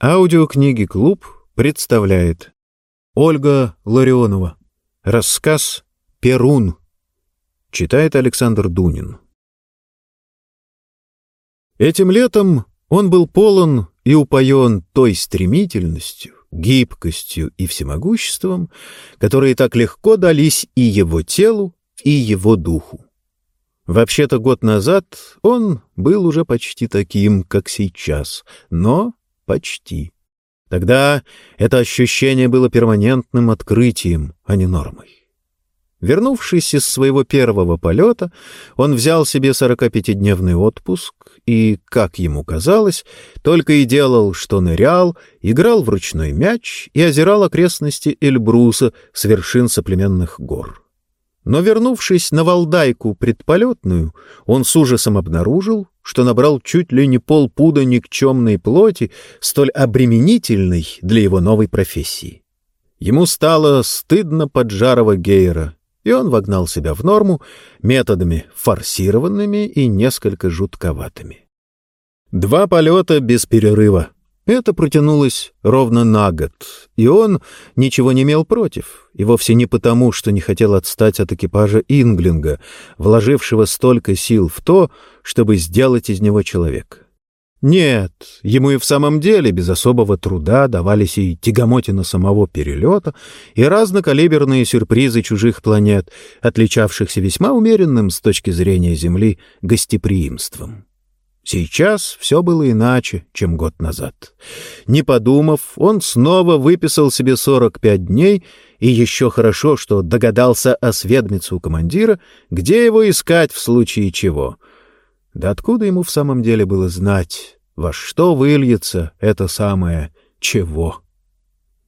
Аудиокниги «Клуб» представляет Ольга Ларионова. Рассказ «Перун». Читает Александр Дунин. Этим летом он был полон и упоен той стремительностью, гибкостью и всемогуществом, которые так легко дались и его телу, и его духу. Вообще-то год назад он был уже почти таким, как сейчас, но Почти. Тогда это ощущение было перманентным открытием, а не нормой. Вернувшись из своего первого полета, он взял себе 45-дневный отпуск и, как ему казалось, только и делал, что нырял, играл в ручной мяч и озирал окрестности Эльбруса с вершин соплеменных гор. Но, вернувшись на Валдайку предполетную, он с ужасом обнаружил, что набрал чуть ли не полпуда никчемной плоти, столь обременительной для его новой профессии. Ему стало стыдно поджарого Гейера, и он вогнал себя в норму методами форсированными и несколько жутковатыми. Два полета без перерыва — это протянулось ровно на год, и он ничего не имел против, и вовсе не потому, что не хотел отстать от экипажа Инглинга, вложившего столько сил в то, чтобы сделать из него человека. Нет, ему и в самом деле без особого труда давались и тягомотина самого перелета, и разнокалиберные сюрпризы чужих планет, отличавшихся весьма умеренным с точки зрения Земли гостеприимством. Сейчас все было иначе, чем год назад. Не подумав, он снова выписал себе 45 дней, и еще хорошо, что догадался осведомиться у командира, где его искать в случае чего. Да откуда ему в самом деле было знать, во что выльется это самое «чего»?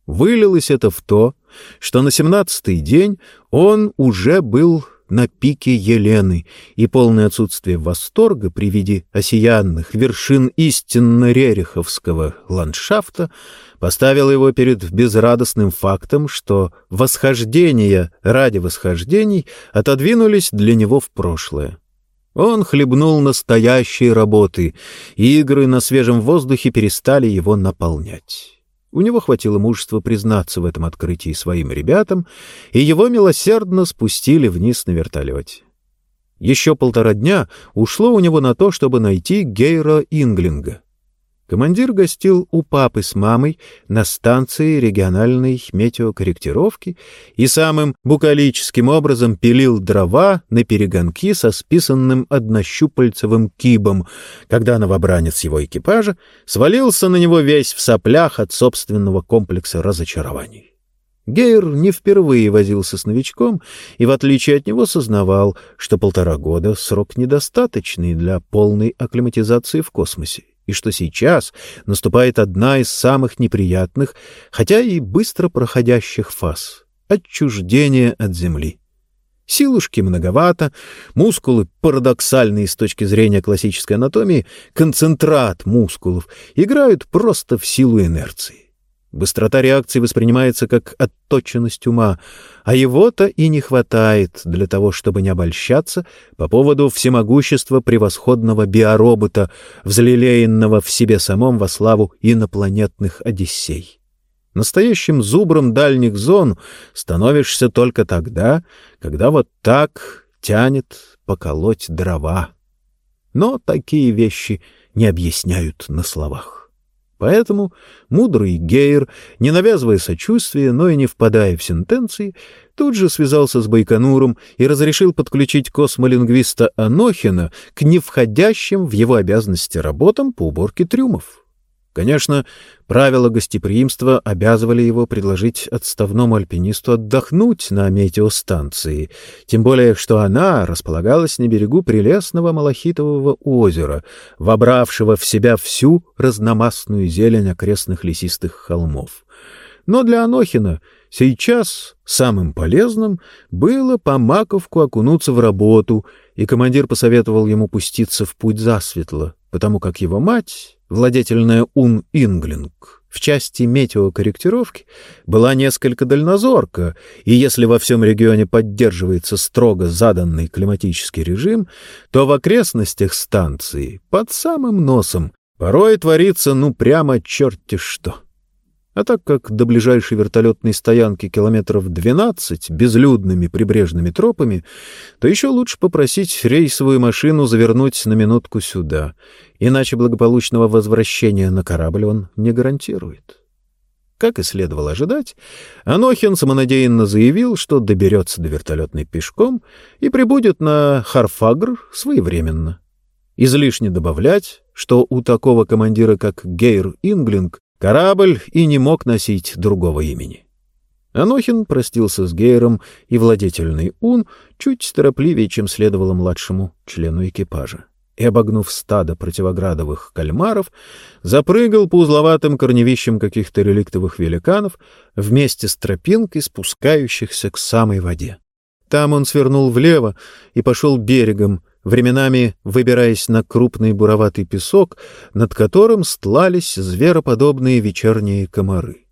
Вылилось это в то, что на семнадцатый день он уже был на пике Елены, и полное отсутствие восторга при виде осиянных вершин истинно рериховского ландшафта поставило его перед безрадостным фактом, что восхождения ради восхождений отодвинулись для него в прошлое. Он хлебнул настоящей работы, и игры на свежем воздухе перестали его наполнять. У него хватило мужества признаться в этом открытии своим ребятам, и его милосердно спустили вниз на вертолете. Еще полтора дня ушло у него на то, чтобы найти Гейра Инглинга. Командир гостил у папы с мамой на станции региональной метеокорректировки и самым букалическим образом пилил дрова на перегонки со списанным однощупальцевым кибом, когда новобранец его экипажа свалился на него весь в соплях от собственного комплекса разочарований. Гейр не впервые возился с новичком и, в отличие от него, сознавал, что полтора года — срок недостаточный для полной акклиматизации в космосе и что сейчас наступает одна из самых неприятных, хотя и быстро проходящих фаз — отчуждение от Земли. Силушки многовато, мускулы, парадоксальные с точки зрения классической анатомии, концентрат мускулов, играют просто в силу инерции. Быстрота реакции воспринимается как отточенность ума, а его-то и не хватает для того, чтобы не обольщаться по поводу всемогущества превосходного биоробота, взлелеянного в себе самом во славу инопланетных одиссей. Настоящим зубром дальних зон становишься только тогда, когда вот так тянет поколоть дрова. Но такие вещи не объясняют на словах. Поэтому мудрый Гейр, не навязывая сочувствия, но и не впадая в сентенции, тут же связался с Байконуром и разрешил подключить космолингвиста Анохина к невходящим в его обязанности работам по уборке трюмов. Конечно, правила гостеприимства обязывали его предложить отставному альпинисту отдохнуть на метеостанции, тем более что она располагалась на берегу прелестного Малахитового озера, вобравшего в себя всю разномастную зелень окрестных лесистых холмов. Но для Анохина сейчас самым полезным было по маковку окунуться в работу, и командир посоветовал ему пуститься в путь засветло, потому как его мать владетельная Ун Инглинг, в части метеокорректировки была несколько дальнозорка, и если во всем регионе поддерживается строго заданный климатический режим, то в окрестностях станции под самым носом Порой творится ну прямо черти что. А так как до ближайшей вертолетной стоянки километров 12 безлюдными прибрежными тропами, то еще лучше попросить рейсовую машину завернуть на минутку сюда, иначе благополучного возвращения на корабль он не гарантирует. Как и следовало ожидать, Анохин самонадеянно заявил, что доберется до вертолетной пешком и прибудет на Харфагр своевременно. Излишне добавлять, что у такого командира, как Гейр Инглинг, Корабль и не мог носить другого имени. Анохин простился с Гейром, и владетельный Ун чуть торопливее, чем следовало младшему члену экипажа, и, обогнув стадо противоградовых кальмаров, запрыгал по узловатым корневищам каких-то реликтовых великанов вместе с тропинкой, спускающихся к самой воде. Там он свернул влево и пошел берегом, временами выбираясь на крупный буроватый песок, над которым стлались звероподобные вечерние комары.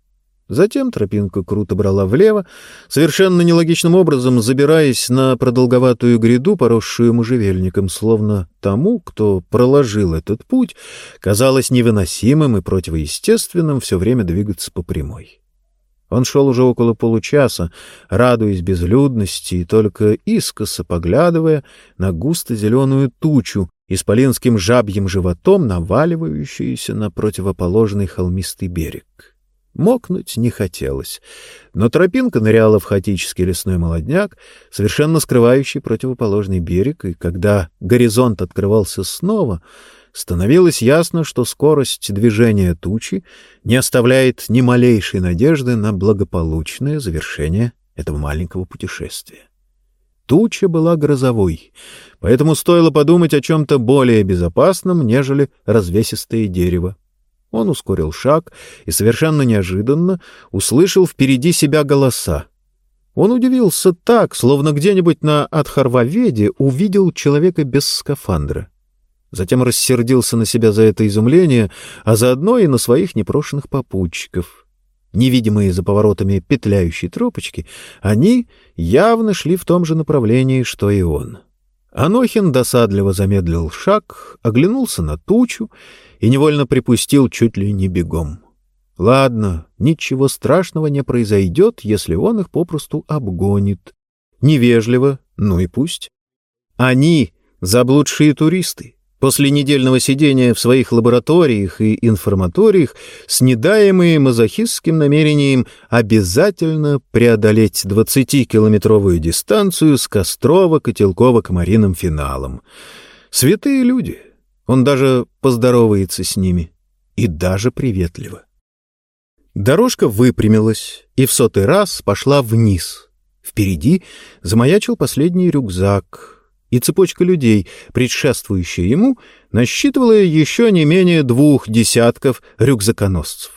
Затем тропинка круто брала влево, совершенно нелогичным образом забираясь на продолговатую гряду, поросшую можжевельником, словно тому, кто проложил этот путь, казалось невыносимым и противоестественным все время двигаться по прямой. Он шел уже около получаса, радуясь безлюдности и только искоса поглядывая на густо-зеленую тучу, исполинским жабьим животом наваливающуюся на противоположный холмистый берег. Мокнуть не хотелось, но тропинка ныряла в хаотический лесной молодняк, совершенно скрывающий противоположный берег, и когда горизонт открывался снова — становилось ясно, что скорость движения тучи не оставляет ни малейшей надежды на благополучное завершение этого маленького путешествия. Туча была грозовой, поэтому стоило подумать о чем-то более безопасном, нежели развесистое дерево. Он ускорил шаг и совершенно неожиданно услышал впереди себя голоса. Он удивился так, словно где-нибудь на Адхарваведе увидел человека без скафандра. Затем рассердился на себя за это изумление, а заодно и на своих непрошенных попутчиков. Невидимые за поворотами петляющие тропочки, они явно шли в том же направлении, что и он. Анохин досадливо замедлил шаг, оглянулся на тучу и невольно припустил чуть ли не бегом. Ладно, ничего страшного не произойдет, если он их попросту обгонит. Невежливо, ну и пусть. Они — заблудшие туристы. После недельного сидения в своих лабораториях и информаториях с недаемой мазохистским намерением обязательно преодолеть 20-километровую дистанцию с Кострова-Котелково-Комариным финалом. Святые люди. Он даже поздоровается с ними. И даже приветливо. Дорожка выпрямилась и в сотый раз пошла вниз. Впереди замаячил последний рюкзак — и цепочка людей, предшествующая ему, насчитывала еще не менее двух десятков рюкзаконосцев.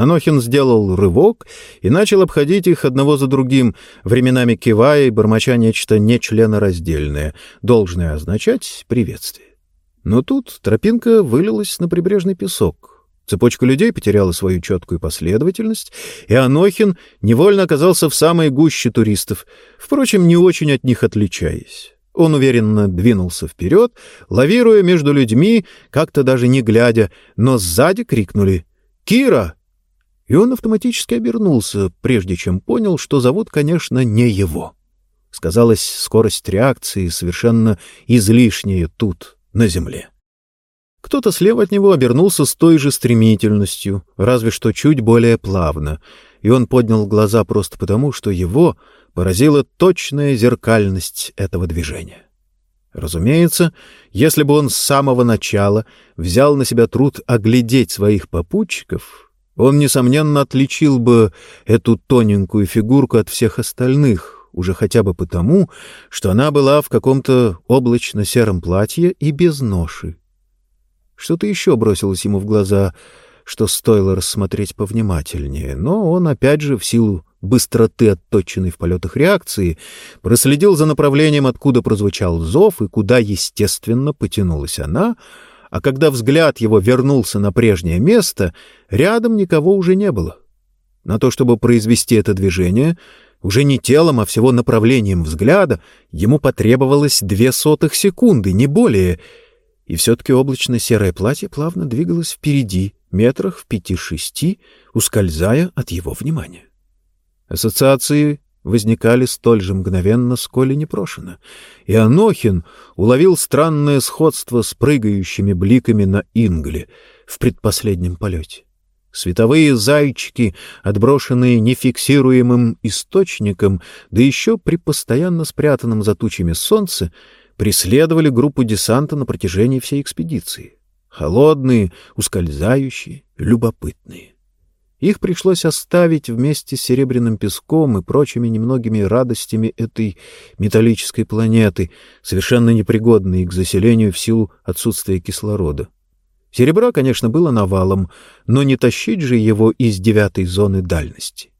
Анохин сделал рывок и начал обходить их одного за другим, временами кивая и бормоча нечто нечленораздельное, должное означать приветствие. Но тут тропинка вылилась на прибрежный песок. Цепочка людей потеряла свою четкую последовательность, и Анохин невольно оказался в самой гуще туристов, впрочем, не очень от них отличаясь. Он уверенно двинулся вперед, лавируя между людьми, как-то даже не глядя, но сзади крикнули «Кира!» И он автоматически обернулся, прежде чем понял, что зовут, конечно, не его. Сказалась скорость реакции, совершенно излишняя тут, на земле. Кто-то слева от него обернулся с той же стремительностью, разве что чуть более плавно, и он поднял глаза просто потому, что его поразила точная зеркальность этого движения. Разумеется, если бы он с самого начала взял на себя труд оглядеть своих попутчиков, он, несомненно, отличил бы эту тоненькую фигурку от всех остальных, уже хотя бы потому, что она была в каком-то облачно-сером платье и без ноши. Что-то еще бросилось ему в глаза, что стоило рассмотреть повнимательнее, но он, опять же, в силу быстроты отточенной в полетах реакции, проследил за направлением, откуда прозвучал зов и куда, естественно, потянулась она, а когда взгляд его вернулся на прежнее место, рядом никого уже не было. На то, чтобы произвести это движение, уже не телом, а всего направлением взгляда, ему потребовалось две сотых секунды, не более — И все-таки облачно-серое платье плавно двигалось впереди, метрах в пяти-шести, ускользая от его внимания. Ассоциации возникали столь же мгновенно, сколь и непрошено, и Анохин уловил странное сходство с прыгающими бликами на Ингле в предпоследнем полете. Световые зайчики, отброшенные нефиксируемым источником, да еще при постоянно спрятанном за тучами солнце, преследовали группу десанта на протяжении всей экспедиции. Холодные, ускользающие, любопытные. Их пришлось оставить вместе с серебряным песком и прочими немногими радостями этой металлической планеты, совершенно непригодной к заселению в силу отсутствия кислорода. Серебра, конечно, было навалом, но не тащить же его из девятой зоны дальности.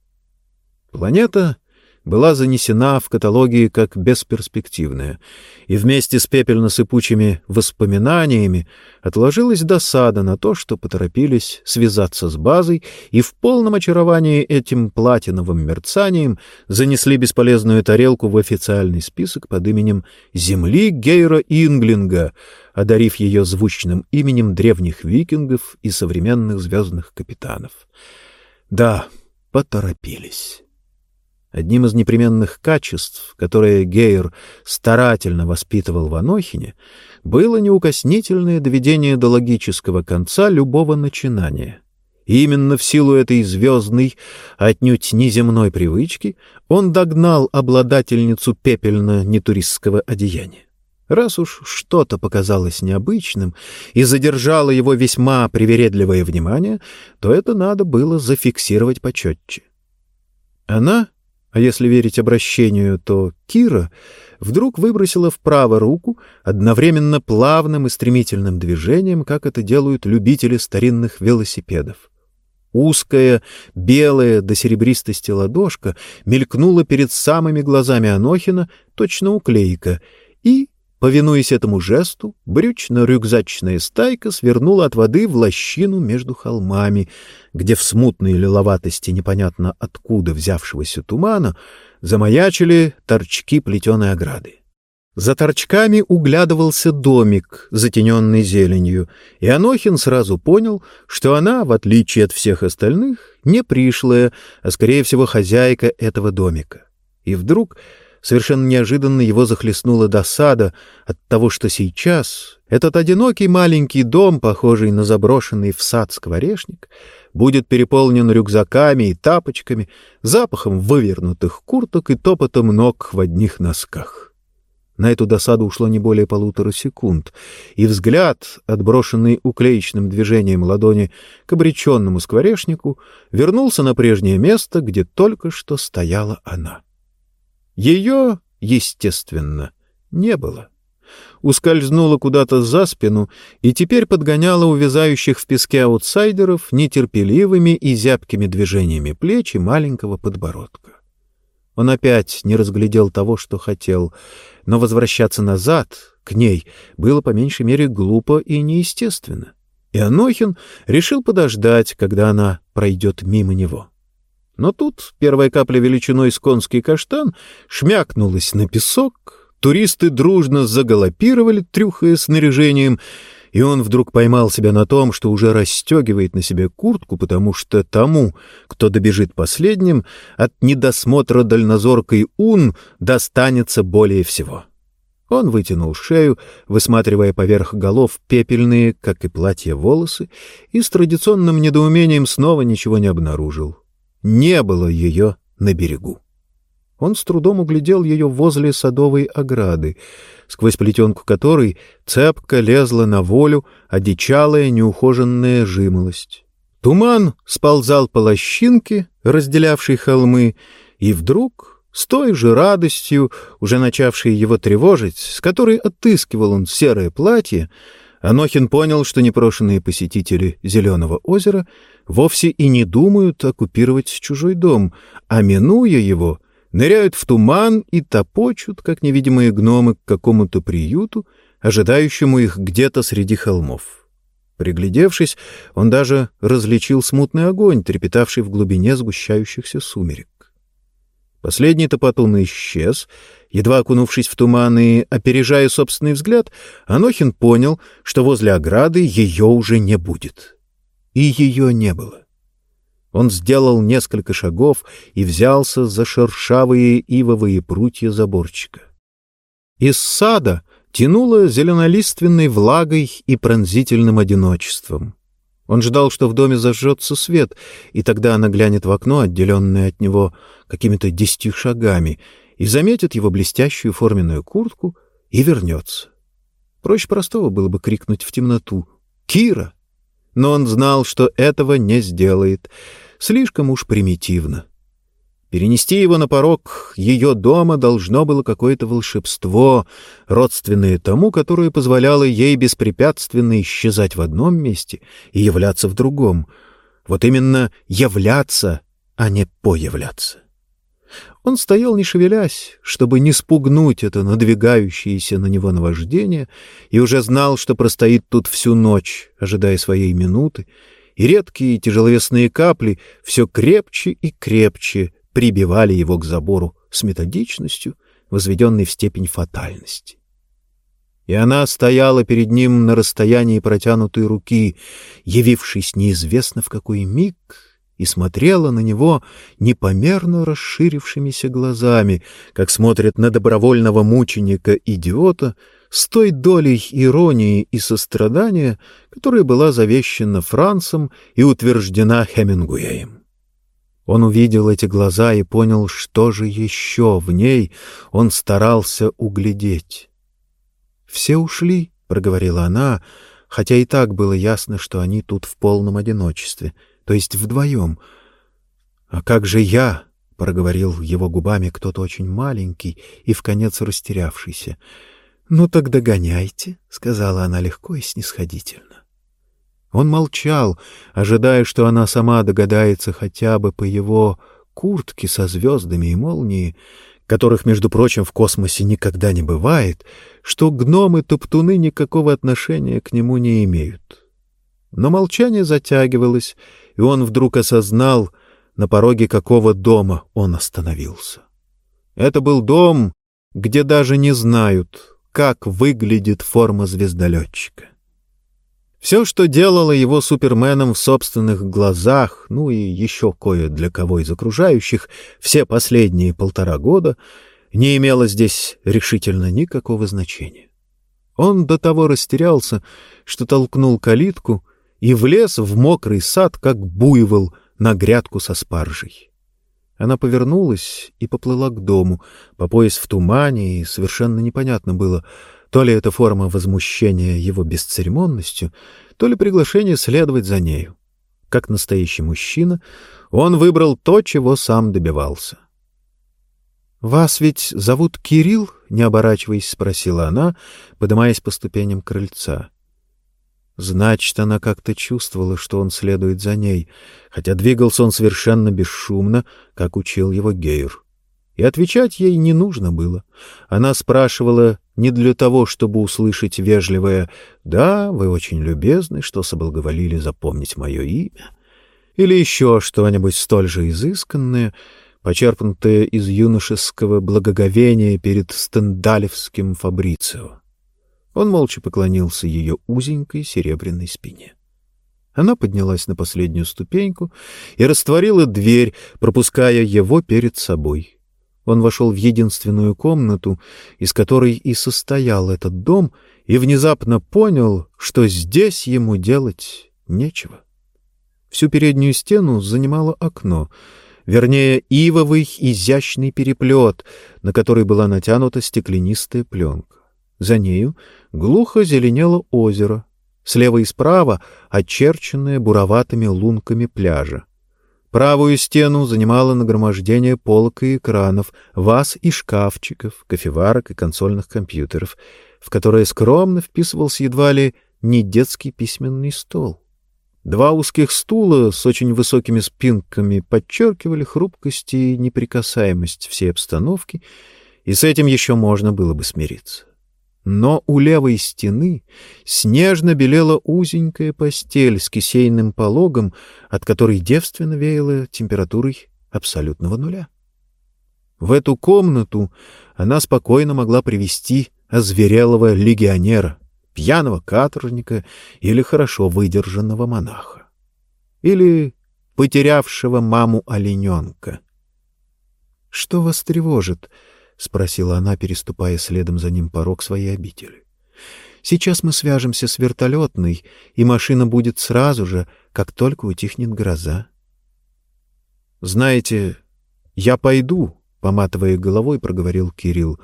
Планета была занесена в каталоги как бесперспективная, и вместе с пепельно-сыпучими воспоминаниями отложилась досада на то, что поторопились связаться с базой и в полном очаровании этим платиновым мерцанием занесли бесполезную тарелку в официальный список под именем «Земли Гейра Инглинга», одарив ее звучным именем древних викингов и современных звездных капитанов. Да, поторопились. Одним из непременных качеств, которые Гейер старательно воспитывал в Анохине, было неукоснительное доведение до логического конца любого начинания. И именно в силу этой звездной, отнюдь неземной привычки, он догнал обладательницу пепельно-нетуристского одеяния. Раз уж что-то показалось необычным и задержало его весьма привередливое внимание, то это надо было зафиксировать почетче. Она а если верить обращению, то Кира вдруг выбросила вправо руку одновременно плавным и стремительным движением, как это делают любители старинных велосипедов. Узкая, белая до серебристости ладошка мелькнула перед самыми глазами Анохина, точно уклейка, и Повинуясь этому жесту, брючно-рюкзачная стайка свернула от воды в лощину между холмами, где в смутной лиловатости непонятно откуда взявшегося тумана замаячили торчки плетеной ограды. За торчками углядывался домик, затененный зеленью, и Анохин сразу понял, что она, в отличие от всех остальных, не пришлая, а, скорее всего, хозяйка этого домика. И вдруг Совершенно неожиданно его захлестнула досада от того, что сейчас этот одинокий маленький дом, похожий на заброшенный в сад скворечник, будет переполнен рюкзаками и тапочками, запахом вывернутых курток и топотом ног в одних носках. На эту досаду ушло не более полутора секунд, и взгляд, отброшенный уклеечным движением ладони к обреченному скворечнику, вернулся на прежнее место, где только что стояла она. Ее, естественно, не было. Ускользнула куда-то за спину и теперь подгоняла увязающих в песке аутсайдеров нетерпеливыми и зябкими движениями плеч и маленького подбородка. Он опять не разглядел того, что хотел, но возвращаться назад, к ней, было по меньшей мере глупо и неестественно. И Анохин решил подождать, когда она пройдет мимо него. Но тут первая капля величиной с конский каштан шмякнулась на песок, туристы дружно загалопировали, трюхая снаряжением, и он вдруг поймал себя на том, что уже расстегивает на себе куртку, потому что тому, кто добежит последним, от недосмотра дальнозоркой ун достанется более всего. Он вытянул шею, высматривая поверх голов пепельные, как и платье, волосы, и с традиционным недоумением снова ничего не обнаружил. Не было ее на берегу. Он с трудом углядел ее возле садовой ограды, сквозь плетенку которой цепко лезла на волю одичалая неухоженная жимолость. Туман сползал по лощинке, разделявшей холмы, и вдруг, с той же радостью, уже начавшей его тревожить, с которой отыскивал он серое платье, Анохин понял, что непрошенные посетители Зеленого озера вовсе и не думают оккупировать чужой дом, а, минуя его, ныряют в туман и топочут, как невидимые гномы, к какому-то приюту, ожидающему их где-то среди холмов. Приглядевшись, он даже различил смутный огонь, трепетавший в глубине сгущающихся сумерек. Последний топотун исчез. Едва окунувшись в туман и опережая собственный взгляд, Анохин понял, что возле ограды ее уже не будет. И ее не было. Он сделал несколько шагов и взялся за шершавые ивовые прутья заборчика. Из сада тянуло зеленолиственной влагой и пронзительным одиночеством. Он ждал, что в доме зажжется свет, и тогда она глянет в окно, отделенное от него какими-то десятью шагами, и заметит его блестящую форменную куртку и вернется. Проще простого было бы крикнуть в темноту «Кира!» Но он знал, что этого не сделает. Слишком уж примитивно. Перенести его на порог ее дома должно было какое-то волшебство, родственное тому, которое позволяло ей беспрепятственно исчезать в одном месте и являться в другом. Вот именно являться, а не появляться. Он стоял, не шевелясь, чтобы не спугнуть это надвигающееся на него наваждение, и уже знал, что простоит тут всю ночь, ожидая своей минуты, и редкие тяжеловесные капли все крепче и крепче прибивали его к забору с методичностью, возведенной в степень фатальности. И она стояла перед ним на расстоянии протянутой руки, явившись неизвестно в какой миг, и смотрела на него непомерно расширившимися глазами, как смотрят на добровольного мученика-идиота, с той долей иронии и сострадания, которая была завещена Францем и утверждена Хемингуэем. Он увидел эти глаза и понял, что же еще в ней он старался углядеть. «Все ушли», — проговорила она, хотя и так было ясно, что они тут в полном одиночестве, то есть вдвоем. «А как же я?» — проговорил его губами кто-то очень маленький и в конец растерявшийся. «Ну так догоняйте», — сказала она легко и снисходительно. Он молчал, ожидая, что она сама догадается хотя бы по его куртке со звездами и молнией, которых, между прочим, в космосе никогда не бывает, что гномы-топтуны никакого отношения к нему не имеют. Но молчание затягивалось, и он вдруг осознал, на пороге какого дома он остановился. Это был дом, где даже не знают, как выглядит форма звездолетчика. Все, что делало его суперменом в собственных глазах, ну и еще кое для кого из окружающих, все последние полтора года, не имело здесь решительно никакого значения. Он до того растерялся, что толкнул калитку и влез в мокрый сад, как буйвол на грядку со спаржей. Она повернулась и поплыла к дому, по пояс в тумане, и совершенно непонятно было — то ли это форма возмущения его бесцеремонностью, то ли приглашение следовать за нею. Как настоящий мужчина, он выбрал то, чего сам добивался. «Вас ведь зовут Кирилл?» — не оборачиваясь, спросила она, поднимаясь по ступеням крыльца. Значит, она как-то чувствовала, что он следует за ней, хотя двигался он совершенно бесшумно, как учил его Гейр. И отвечать ей не нужно было. Она спрашивала не для того, чтобы услышать вежливое «Да, вы очень любезны, что соблаговолили запомнить мое имя» или еще что-нибудь столь же изысканное, почерпнутое из юношеского благоговения перед стендалевским Фабрицио. Он молча поклонился ее узенькой серебряной спине. Она поднялась на последнюю ступеньку и растворила дверь, пропуская его перед собой. Он вошел в единственную комнату, из которой и состоял этот дом, и внезапно понял, что здесь ему делать нечего. Всю переднюю стену занимало окно, вернее, ивовый изящный переплет, на который была натянута стеклянистая пленка. За нею глухо зеленело озеро, слева и справа очерченное буроватыми лунками пляжа. Правую стену занимало нагромождение полок и экранов, ваз и шкафчиков, кофеварок и консольных компьютеров, в которые скромно вписывался едва ли не детский письменный стол. Два узких стула с очень высокими спинками подчеркивали хрупкость и неприкасаемость всей обстановки, и с этим еще можно было бы смириться. Но у левой стены снежно белела узенькая постель с кисейным пологом, от которой девственно веяло температурой абсолютного нуля. В эту комнату она спокойно могла привести озверелого легионера, пьяного каторжника или хорошо выдержанного монаха. Или потерявшего маму олененка. — Что вас тревожит? — спросила она, переступая следом за ним порог своей обители. — Сейчас мы свяжемся с вертолетной, и машина будет сразу же, как только утихнет гроза. — Знаете, я пойду, — поматывая головой, проговорил Кирилл.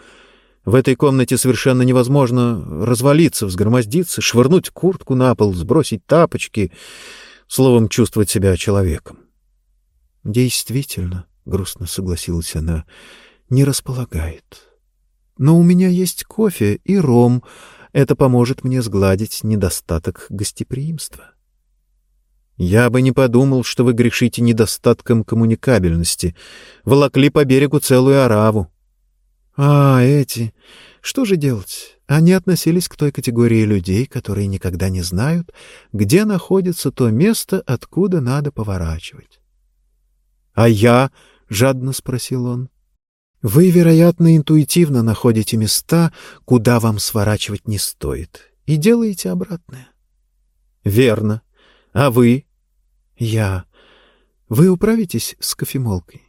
В этой комнате совершенно невозможно развалиться, взгромоздиться, швырнуть куртку на пол, сбросить тапочки, словом, чувствовать себя человеком. — Действительно, — грустно согласилась она, — не располагает. Но у меня есть кофе и ром. Это поможет мне сгладить недостаток гостеприимства. Я бы не подумал, что вы грешите недостатком коммуникабельности. Волокли по берегу целую ораву. А, эти... Что же делать? Они относились к той категории людей, которые никогда не знают, где находится то место, откуда надо поворачивать. — А я? — жадно спросил он. — Вы, вероятно, интуитивно находите места, куда вам сворачивать не стоит, и делаете обратное. — Верно. А вы? — Я. Вы управитесь с кофемолкой?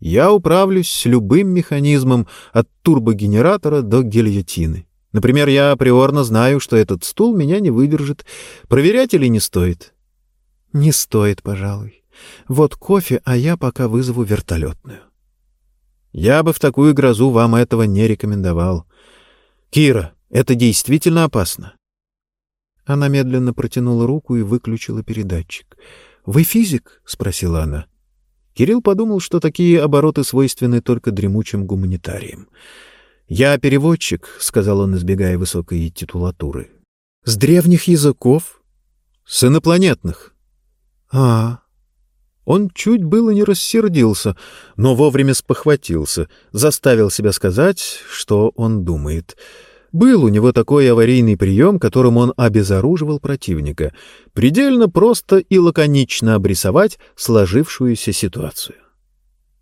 Я управлюсь с любым механизмом от турбогенератора до гильотины. Например, я априорно знаю, что этот стул меня не выдержит. Проверять или не стоит? — Не стоит, пожалуй. Вот кофе, а я пока вызову вертолетную. Я бы в такую грозу вам этого не рекомендовал. Кира, это действительно опасно. Она медленно протянула руку и выключила передатчик. — Вы физик? — спросила она. Кирилл подумал, что такие обороты свойственны только дремучим гуманитариям. «Я переводчик», — сказал он, избегая высокой титулатуры. «С древних языков?» «С инопланетных». «А, он чуть было не рассердился, но вовремя спохватился, заставил себя сказать, что он думает. Был у него такой аварийный прием, которым он обезоруживал противника, предельно просто и лаконично обрисовать сложившуюся ситуацию.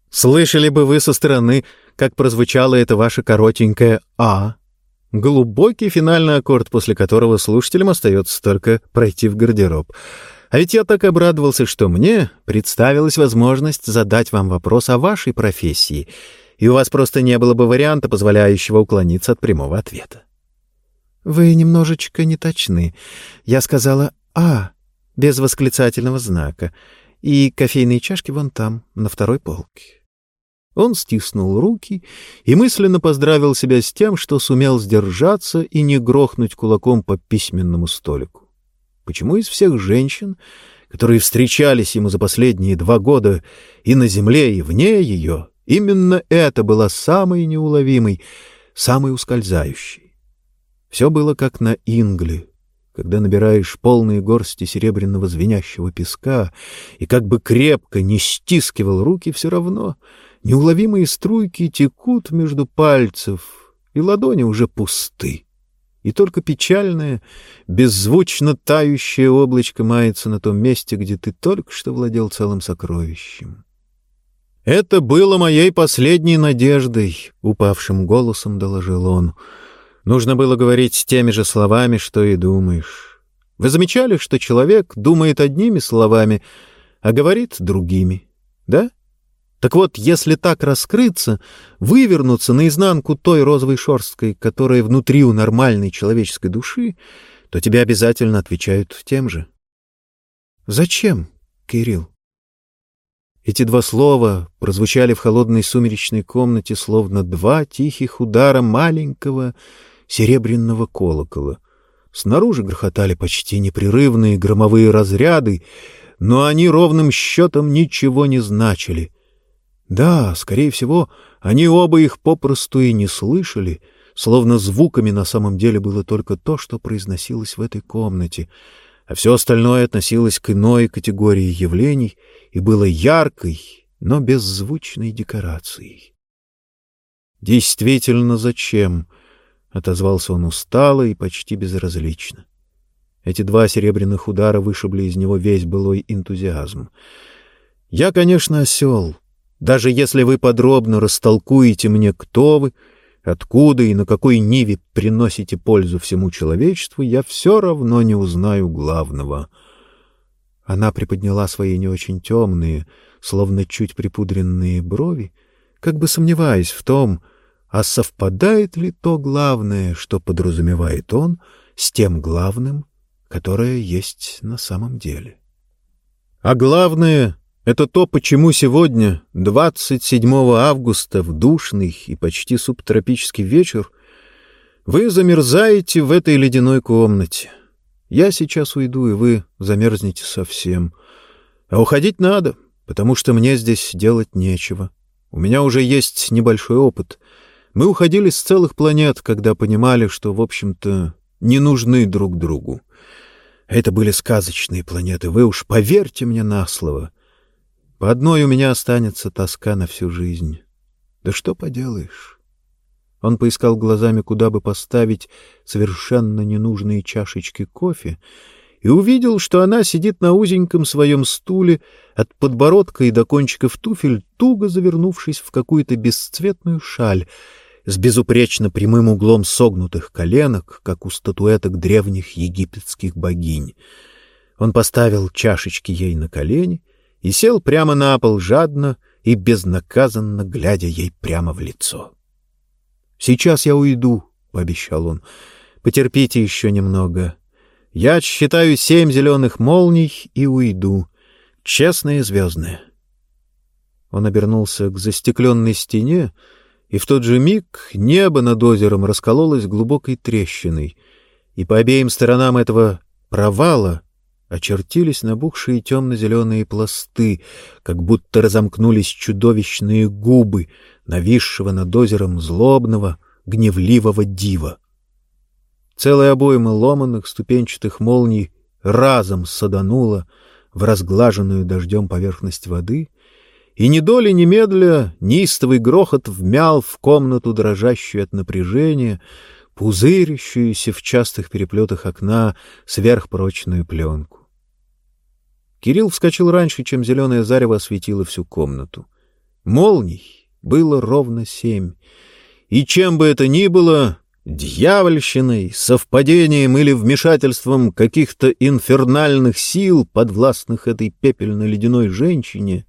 «Слышали бы вы со стороны, как прозвучало это ваше коротенькое «А». Глубокий финальный аккорд, после которого слушателям остается только пройти в гардероб. А ведь я так обрадовался, что мне представилась возможность задать вам вопрос о вашей профессии — и у вас просто не было бы варианта, позволяющего уклониться от прямого ответа. Вы немножечко не точны. Я сказала «А», без восклицательного знака, и кофейные чашки вон там, на второй полке. Он стиснул руки и мысленно поздравил себя с тем, что сумел сдержаться и не грохнуть кулаком по письменному столику. Почему из всех женщин, которые встречались ему за последние два года и на земле, и вне ее, Именно это было самой неуловимой, самой ускользающей. Все было как на Ингле, когда набираешь полные горсти серебряного звенящего песка и как бы крепко не стискивал руки, все равно неуловимые струйки текут между пальцев, и ладони уже пусты. И только печальное, беззвучно тающее облачко мается на том месте, где ты только что владел целым сокровищем. «Это было моей последней надеждой», — упавшим голосом доложил он. «Нужно было говорить теми же словами, что и думаешь. Вы замечали, что человек думает одними словами, а говорит другими, да? Так вот, если так раскрыться, вывернуться наизнанку той розовой шерсткой, которая внутри у нормальной человеческой души, то тебе обязательно отвечают тем же». «Зачем, Кирилл?» Эти два слова прозвучали в холодной сумеречной комнате, словно два тихих удара маленького серебряного колокола. Снаружи грохотали почти непрерывные громовые разряды, но они ровным счетом ничего не значили. Да, скорее всего, они оба их попросту и не слышали, словно звуками на самом деле было только то, что произносилось в этой комнате — а все остальное относилось к иной категории явлений и было яркой, но беззвучной декорацией. «Действительно, зачем?» — отозвался он устало и почти безразлично. Эти два серебряных удара вышибли из него весь былой энтузиазм. «Я, конечно, осел, Даже если вы подробно растолкуете мне, кто вы, откуда и на какой ниве приносите пользу всему человечеству, я все равно не узнаю главного. Она приподняла свои не очень темные, словно чуть припудренные брови, как бы сомневаясь в том, а совпадает ли то главное, что подразумевает он, с тем главным, которое есть на самом деле. А главное — это то, почему сегодня, 27 августа, в душный и почти субтропический вечер, вы замерзаете в этой ледяной комнате. Я сейчас уйду, и вы замерзнете совсем. А уходить надо, потому что мне здесь делать нечего. У меня уже есть небольшой опыт. Мы уходили с целых планет, когда понимали, что, в общем-то, не нужны друг другу. Это были сказочные планеты, вы уж поверьте мне на слово. По одной у меня останется тоска на всю жизнь. Да что поделаешь? Он поискал глазами, куда бы поставить совершенно ненужные чашечки кофе, и увидел, что она сидит на узеньком своем стуле, от подбородка и до кончиков туфель, туго завернувшись в какую-то бесцветную шаль, с безупречно прямым углом согнутых коленок, как у статуэток древних египетских богинь. Он поставил чашечки ей на колени и сел прямо на пол, жадно и безнаказанно глядя ей прямо в лицо. «Сейчас я уйду», — пообещал он. «Потерпите еще немного. Я отсчитаю семь зеленых молний и уйду. Честное и звездное». Он обернулся к застекленной стене, и в тот же миг небо над озером раскололось глубокой трещиной, и по обеим сторонам этого провала очертились набухшие темно-зеленые пласты, как будто разомкнулись чудовищные губы нависшего над озером злобного, гневливого дива. Целая обойма ломаных ступенчатых молний разом саданула в разглаженную дождем поверхность воды, и ни доли медля неистовый грохот вмял в комнату, дрожащую от напряжения, пузырящуюся в частых переплетах окна сверхпрочную пленку. Кирилл вскочил раньше, чем зеленое зарево осветило всю комнату. Молний было ровно семь. И чем бы это ни было, дьявольщиной, совпадением или вмешательством каких-то инфернальных сил, подвластных этой пепельно-ледяной женщине,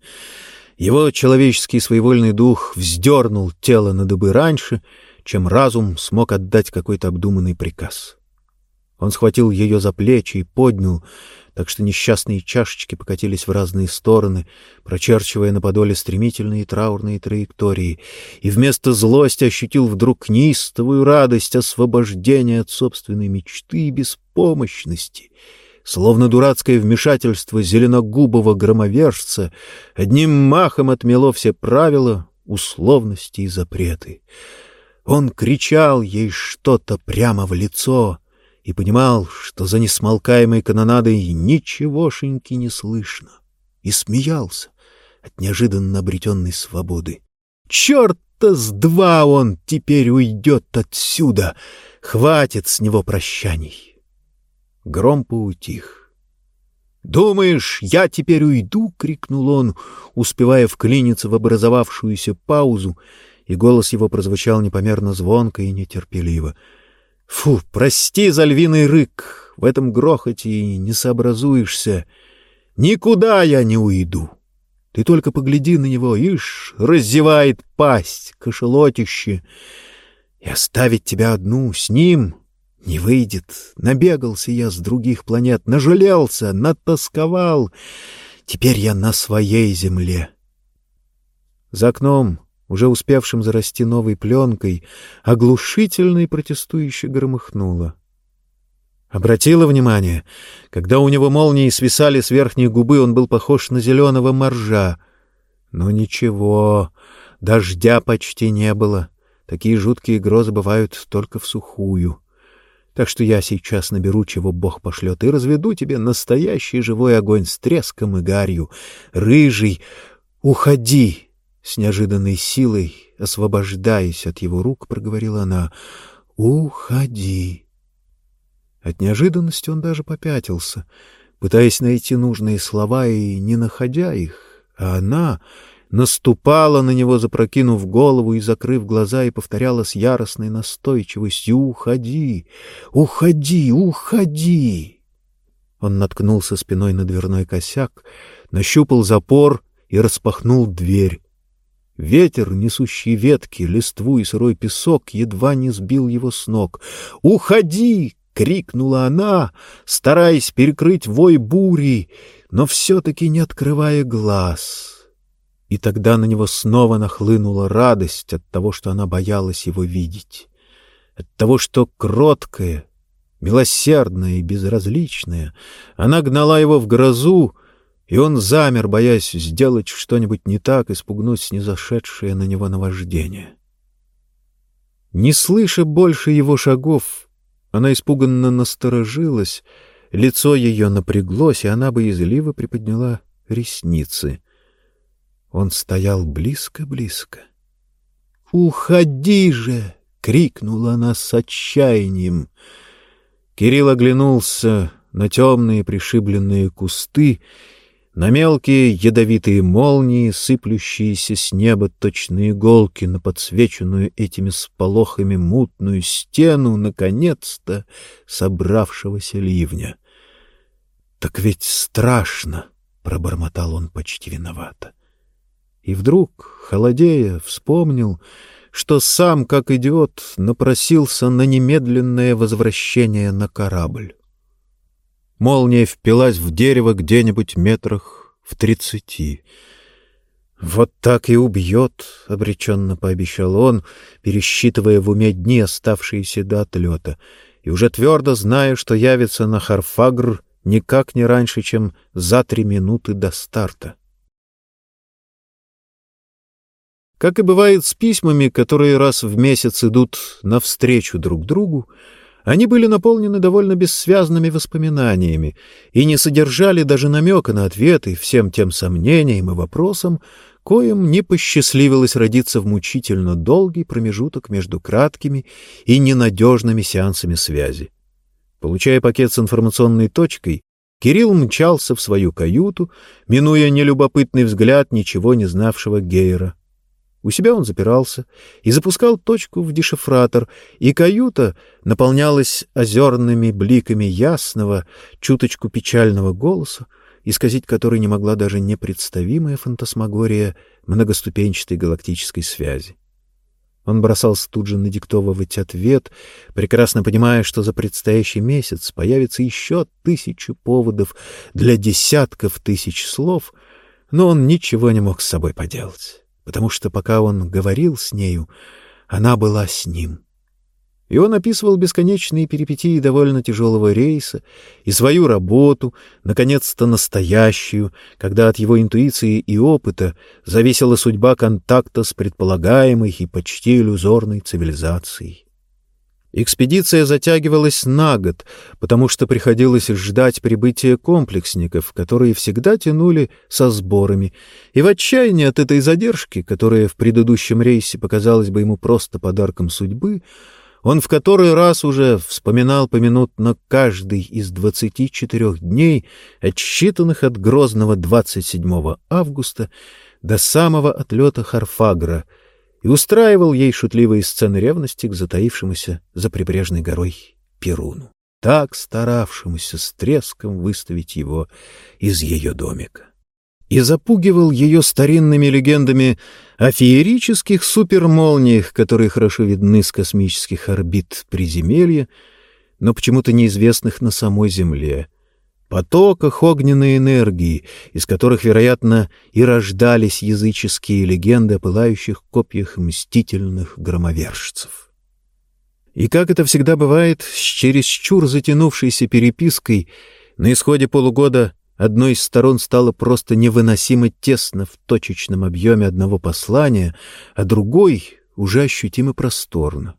его человеческий своевольный дух вздернул тело на дыбы раньше, чем разум смог отдать какой-то обдуманный приказ. Он схватил ее за плечи и поднял, так что несчастные чашечки покатились в разные стороны, прочерчивая на подоле стремительные траурные траектории, и вместо злости ощутил вдруг неистовую радость освобождения от собственной мечты и беспомощности, словно дурацкое вмешательство зеленогубого громовержца одним махом отмело все правила, условности и запреты. Он кричал ей что-то прямо в лицо — и понимал, что за несмолкаемой канонадой ничегошеньки не слышно, и смеялся от неожиданно обретенной свободы. Черт-то с два он теперь уйдет отсюда! Хватит с него прощаний! Гром поутих. «Думаешь, я теперь уйду?» — крикнул он, успевая вклиниться в образовавшуюся паузу, и голос его прозвучал непомерно звонко и нетерпеливо — Фу, прости за львиный рык, в этом грохоте не сообразуешься. Никуда я не уйду. Ты только погляди на него, ишь, раздевает пасть, кошелотище. И оставить тебя одну с ним не выйдет. Набегался я с других планет, нажалелся, натосковал. Теперь я на своей земле. За окном уже успевшим зарасти новой пленкой, оглушительно и протестующе громыхнуло. Обратила внимание, когда у него молнии свисали с верхней губы, он был похож на зеленого моржа. Но ничего, дождя почти не было. Такие жуткие грозы бывают только в сухую. Так что я сейчас наберу, чего Бог пошлет, и разведу тебе настоящий живой огонь с треском и гарью. Рыжий, уходи! С неожиданной силой, освобождаясь от его рук, проговорила она «Уходи». От неожиданности он даже попятился, пытаясь найти нужные слова и не находя их, а она, наступала на него, запрокинув голову и закрыв глаза, и повторяла с яростной настойчивостью «Уходи! Уходи! Уходи!» Он наткнулся спиной на дверной косяк, нащупал запор и распахнул дверь. Ветер, несущий ветки, листву и сырой песок, едва не сбил его с ног. «Уходи!» — крикнула она, стараясь перекрыть вой бури, но все-таки не открывая глаз. И тогда на него снова нахлынула радость от того, что она боялась его видеть, от того, что кроткая, милосердная и безразличная, она гнала его в грозу, и он замер, боясь сделать что-нибудь не так и спугнуть снизошедшее на него наваждение. Не слыша больше его шагов, она испуганно насторожилась, лицо ее напряглось, и она боязливо приподняла ресницы. Он стоял близко-близко. «Уходи же!» — крикнула она с отчаянием. Кирилл оглянулся на темные пришибленные кусты на мелкие ядовитые молнии, сыплющиеся с неба точные иголки на подсвеченную этими сполохами мутную стену, наконец-то собравшегося ливня. «Так ведь страшно!» — пробормотал он почти виновато. И вдруг, холодея, вспомнил, что сам, как идиот, напросился на немедленное возвращение на корабль. Молния впилась в дерево где-нибудь метрах в тридцати. «Вот так и убьет», — обреченно пообещал он, пересчитывая в уме дни, оставшиеся до отлета, и уже твердо зная, что явится на Харфагр никак не раньше, чем за три минуты до старта. Как и бывает с письмами, которые раз в месяц идут навстречу друг другу, они были наполнены довольно бессвязными воспоминаниями и не содержали даже намека на ответы всем тем сомнениям и вопросам, коим не посчастливилось родиться в мучительно долгий промежуток между краткими и ненадежными сеансами связи. Получая пакет с информационной точкой, Кирилл мчался в свою каюту, минуя нелюбопытный взгляд ничего не знавшего Гейра. У себя он запирался и запускал точку в дешифратор, и каюта наполнялась озерными бликами ясного, чуточку печального голоса, исказить который не могла даже непредставимая фантасмагория многоступенчатой галактической связи. Он бросался тут же надиктовывать ответ, прекрасно понимая, что за предстоящий месяц появится еще тысячи поводов для десятков тысяч слов, но он ничего не мог с собой поделать потому что пока он говорил с нею, она была с ним. И он описывал бесконечные перипетии довольно тяжелого рейса и свою работу, наконец-то настоящую, когда от его интуиции и опыта зависела судьба контакта с предполагаемой и почти иллюзорной цивилизацией. Экспедиция затягивалась на год, потому что приходилось ждать прибытия комплексников, которые всегда тянули со сборами, и в отчаянии от этой задержки, которая в предыдущем рейсе показалась бы ему просто подарком судьбы, он в который раз уже вспоминал поминутно каждый из двадцати четырех дней, отсчитанных от грозного 27 августа до самого отлета Харфагра — и устраивал ей шутливые сцены ревности к затаившемуся за прибрежной горой Перуну, так старавшемуся с треском выставить его из ее домика. И запугивал ее старинными легендами о феерических супермолниях, которые хорошо видны с космических орбит приземелья, но почему-то неизвестных на самой Земле — потоках огненной энергии, из которых, вероятно, и рождались языческие легенды о пылающих копьях мстительных громовержцев. И как это всегда бывает, с чересчур затянувшейся перепиской, на исходе полугода одной из сторон стало просто невыносимо тесно в точечном объеме одного послания, а другой — уже ощутимо просторно.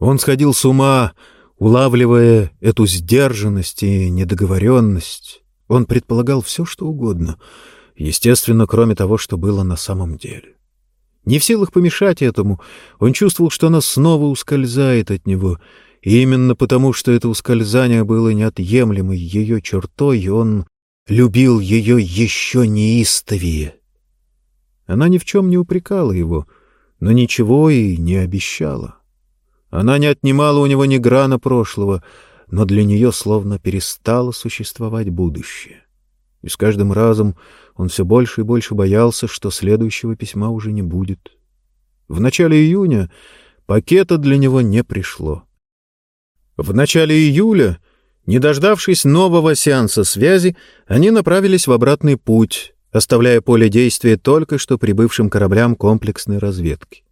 Он сходил с ума, Улавливая эту сдержанность и недоговоренность, он предполагал все, что угодно, естественно, кроме того, что было на самом деле. Не в силах помешать этому, он чувствовал, что она снова ускользает от него, и именно потому, что это ускользание было неотъемлемой ее чертой, он любил ее еще неистовее. Она ни в чем не упрекала его, но ничего и не обещала. Она не отнимала у него ни грана прошлого, но для нее словно перестало существовать будущее. И с каждым разом он все больше и больше боялся, что следующего письма уже не будет. В начале июня пакета для него не пришло. В начале июля, не дождавшись нового сеанса связи, они направились в обратный путь, оставляя поле действия только что прибывшим кораблям комплексной разведки.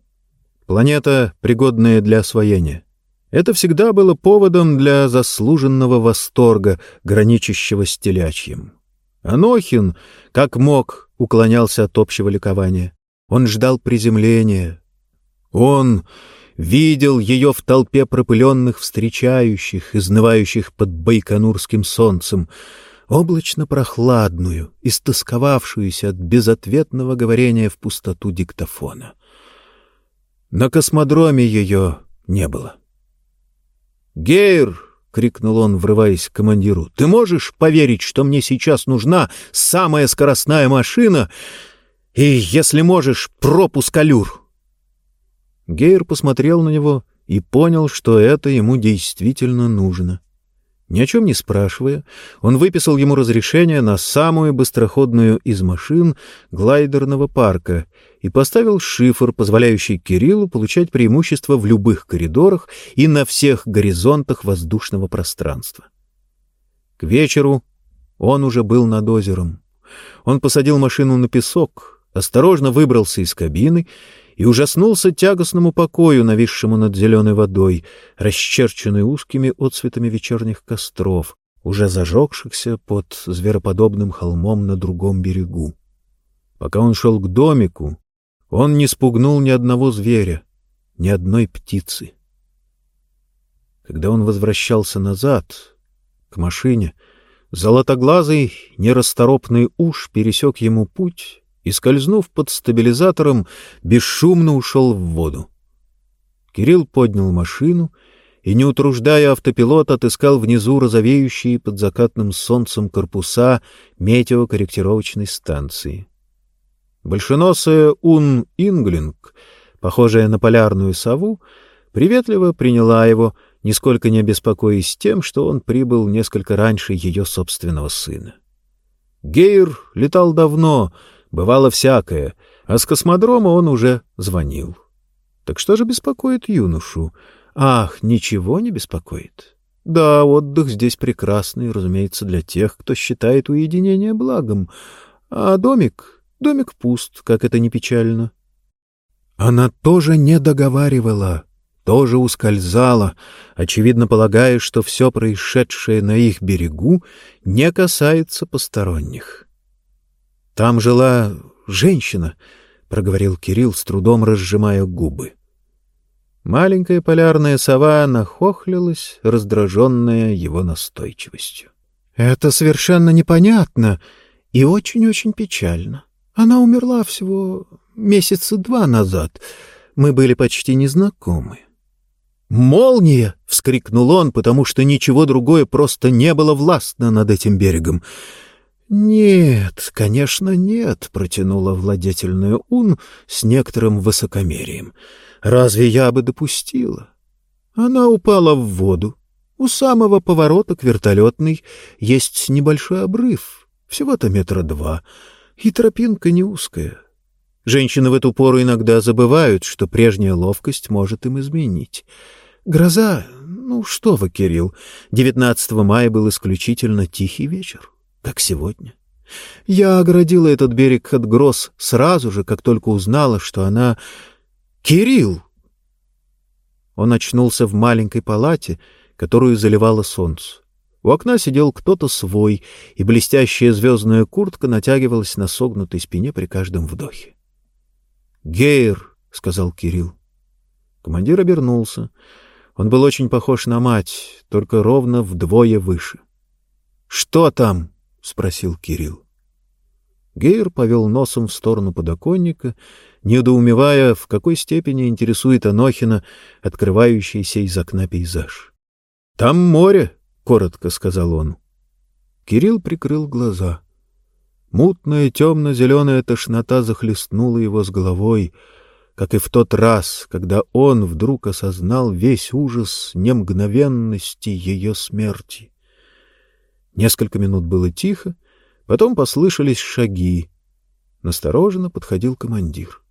Планета, пригодная для освоения. Это всегда было поводом для заслуженного восторга, граничащего с телячьим. Анохин, как мог, уклонялся от общего ликования. Он ждал приземления. Он видел ее в толпе пропыленных встречающих, изнывающих под байконурским солнцем — облачно-прохладную, истосковавшуюся от безответного говорения в пустоту диктофона. На космодроме ее не было. «Гейр!» — крикнул он, врываясь к командиру. «Ты можешь поверить, что мне сейчас нужна самая скоростная машина и, если можешь, пропуск Алюр?» Гейр посмотрел на него и понял, что это ему действительно нужно. Ни о чем не спрашивая, он выписал ему разрешение на самую быстроходную из машин глайдерного парка и поставил шифр, позволяющий Кириллу получать преимущество в любых коридорах и на всех горизонтах воздушного пространства. К вечеру он уже был над озером. Он посадил машину на песок, осторожно выбрался из кабины и ужаснулся тягостному покою, нависшему над зеленой водой, расчерченной узкими отцветами вечерних костров, уже зажегшихся под звероподобным холмом на другом берегу. Пока он шел к домику, он не спугнул ни одного зверя, ни одной птицы. Когда он возвращался назад, к машине, золотоглазый, нерасторопный уж пересек ему путь и, скользнув под стабилизатором, бесшумно ушел в воду. Кирилл поднял машину и, не утруждая автопилот, отыскал внизу розовеющие под закатным солнцем корпуса метеокорректировочной станции. Большеносая Ун Инглинг, похожая на полярную сову, приветливо приняла его, нисколько не беспокоясь тем, что он прибыл несколько раньше ее собственного сына. Гейр летал давно — Бывало всякое, а с космодрома он уже звонил. Так что же беспокоит юношу? Ах, ничего не беспокоит. Да, отдых здесь прекрасный, разумеется, для тех, кто считает уединение благом. А домик? Домик пуст, как это не печально. Она тоже не договаривала, тоже ускользала, очевидно полагая, что все происшедшее на их берегу не касается посторонних. Там жила женщина, — проговорил Кирилл, с трудом разжимая губы. Маленькая полярная сова нахохлилась, раздраженная его настойчивостью. — Это совершенно непонятно и очень-очень печально. Она умерла всего месяца два назад. Мы были почти незнакомы. «Молния!» — вскрикнул он, потому что ничего другое просто не было властно над этим берегом. «Нет, конечно, нет», — протянула владетельную Ун с некоторым высокомерием. «Разве я бы допустила?» Она упала в воду. У самого поворота к вертолетной есть небольшой обрыв, всего-то метра два, и тропинка не узкая. Женщины в эту пору иногда забывают, что прежняя ловкость может им изменить. Гроза... Ну что вы, Кирилл, 19 мая был исключительно тихий вечер как сегодня. Я оградила этот берег от гроз сразу же, как только узнала, что она... Кирилл! Он очнулся в маленькой палате, которую заливало солнце. У окна сидел кто-то свой, и блестящая звездная куртка натягивалась на согнутой спине при каждом вдохе. «Гейр!» — сказал Кирилл. Командир обернулся. Он был очень похож на мать, только ровно вдвое выше. «Что там?» — спросил Кирилл. Гейр повел носом в сторону подоконника, недоумевая, в какой степени интересует Анохина открывающийся из окна пейзаж. — Там море, — коротко сказал он. Кирилл прикрыл глаза. Мутная темно-зеленая тошнота захлестнула его с головой, как и в тот раз, когда он вдруг осознал весь ужас немгновенности ее смерти. Несколько минут было тихо, потом послышались шаги. Настороженно подходил командир.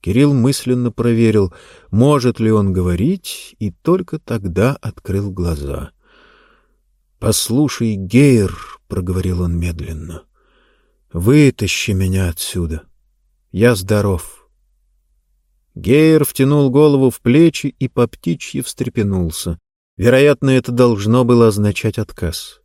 Кирилл мысленно проверил, может ли он говорить, и только тогда открыл глаза. «Послушай, Гейр», — проговорил он медленно, — «вытащи меня отсюда. Я здоров». Гейр втянул голову в плечи и по птичьи встрепенулся. Вероятно, это должно было означать отказ.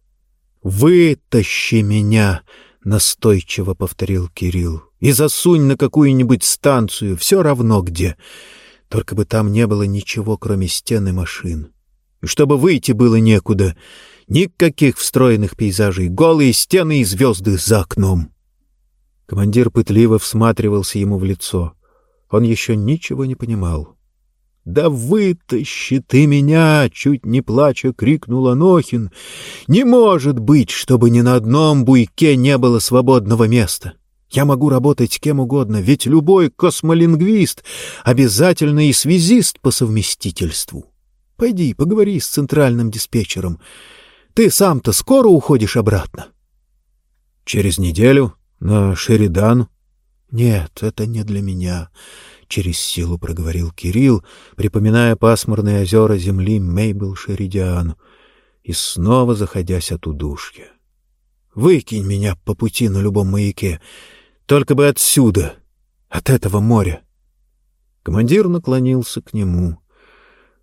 «Вытащи меня!» — настойчиво повторил Кирилл. «И засунь на какую-нибудь станцию, все равно где. Только бы там не было ничего, кроме стены машин. И чтобы выйти было некуда». Никаких встроенных пейзажей, голые стены и звезды за окном. Командир пытливо всматривался ему в лицо. Он еще ничего не понимал. «Да вытащи ты меня!» — чуть не плача крикнул Анохин. «Не может быть, чтобы ни на одном буйке не было свободного места!» Я могу работать кем угодно, ведь любой космолингвист обязательно и связист по совместительству. Пойди, поговори с центральным диспетчером. Ты сам-то скоро уходишь обратно? — Через неделю на Шеридан. — Нет, это не для меня, — через силу проговорил Кирилл, припоминая пасмурные озера земли Мейбл Шеридиан, и снова заходясь от удушья. — Выкинь меня по пути на любом маяке, только бы отсюда, от этого моря. Командир наклонился к нему —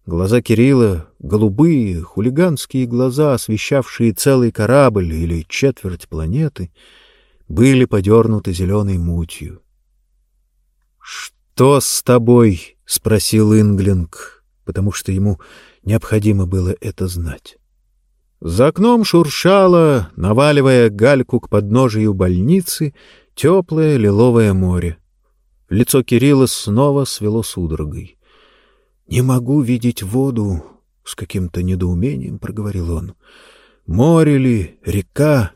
Глаза Кирилла, голубые, хулиганские глаза, освещавшие целый корабль или четверть планеты, были подернуты зеленой мутью. «Что с тобой?» — спросил Инглинг, потому что ему необходимо было это знать. За окном шуршало, наваливая гальку к подножию больницы, теплое лиловое море. Лицо Кирилла снова свело судорогой. «Не могу видеть воду», — с каким-то недоумением проговорил он. «Море ли, река?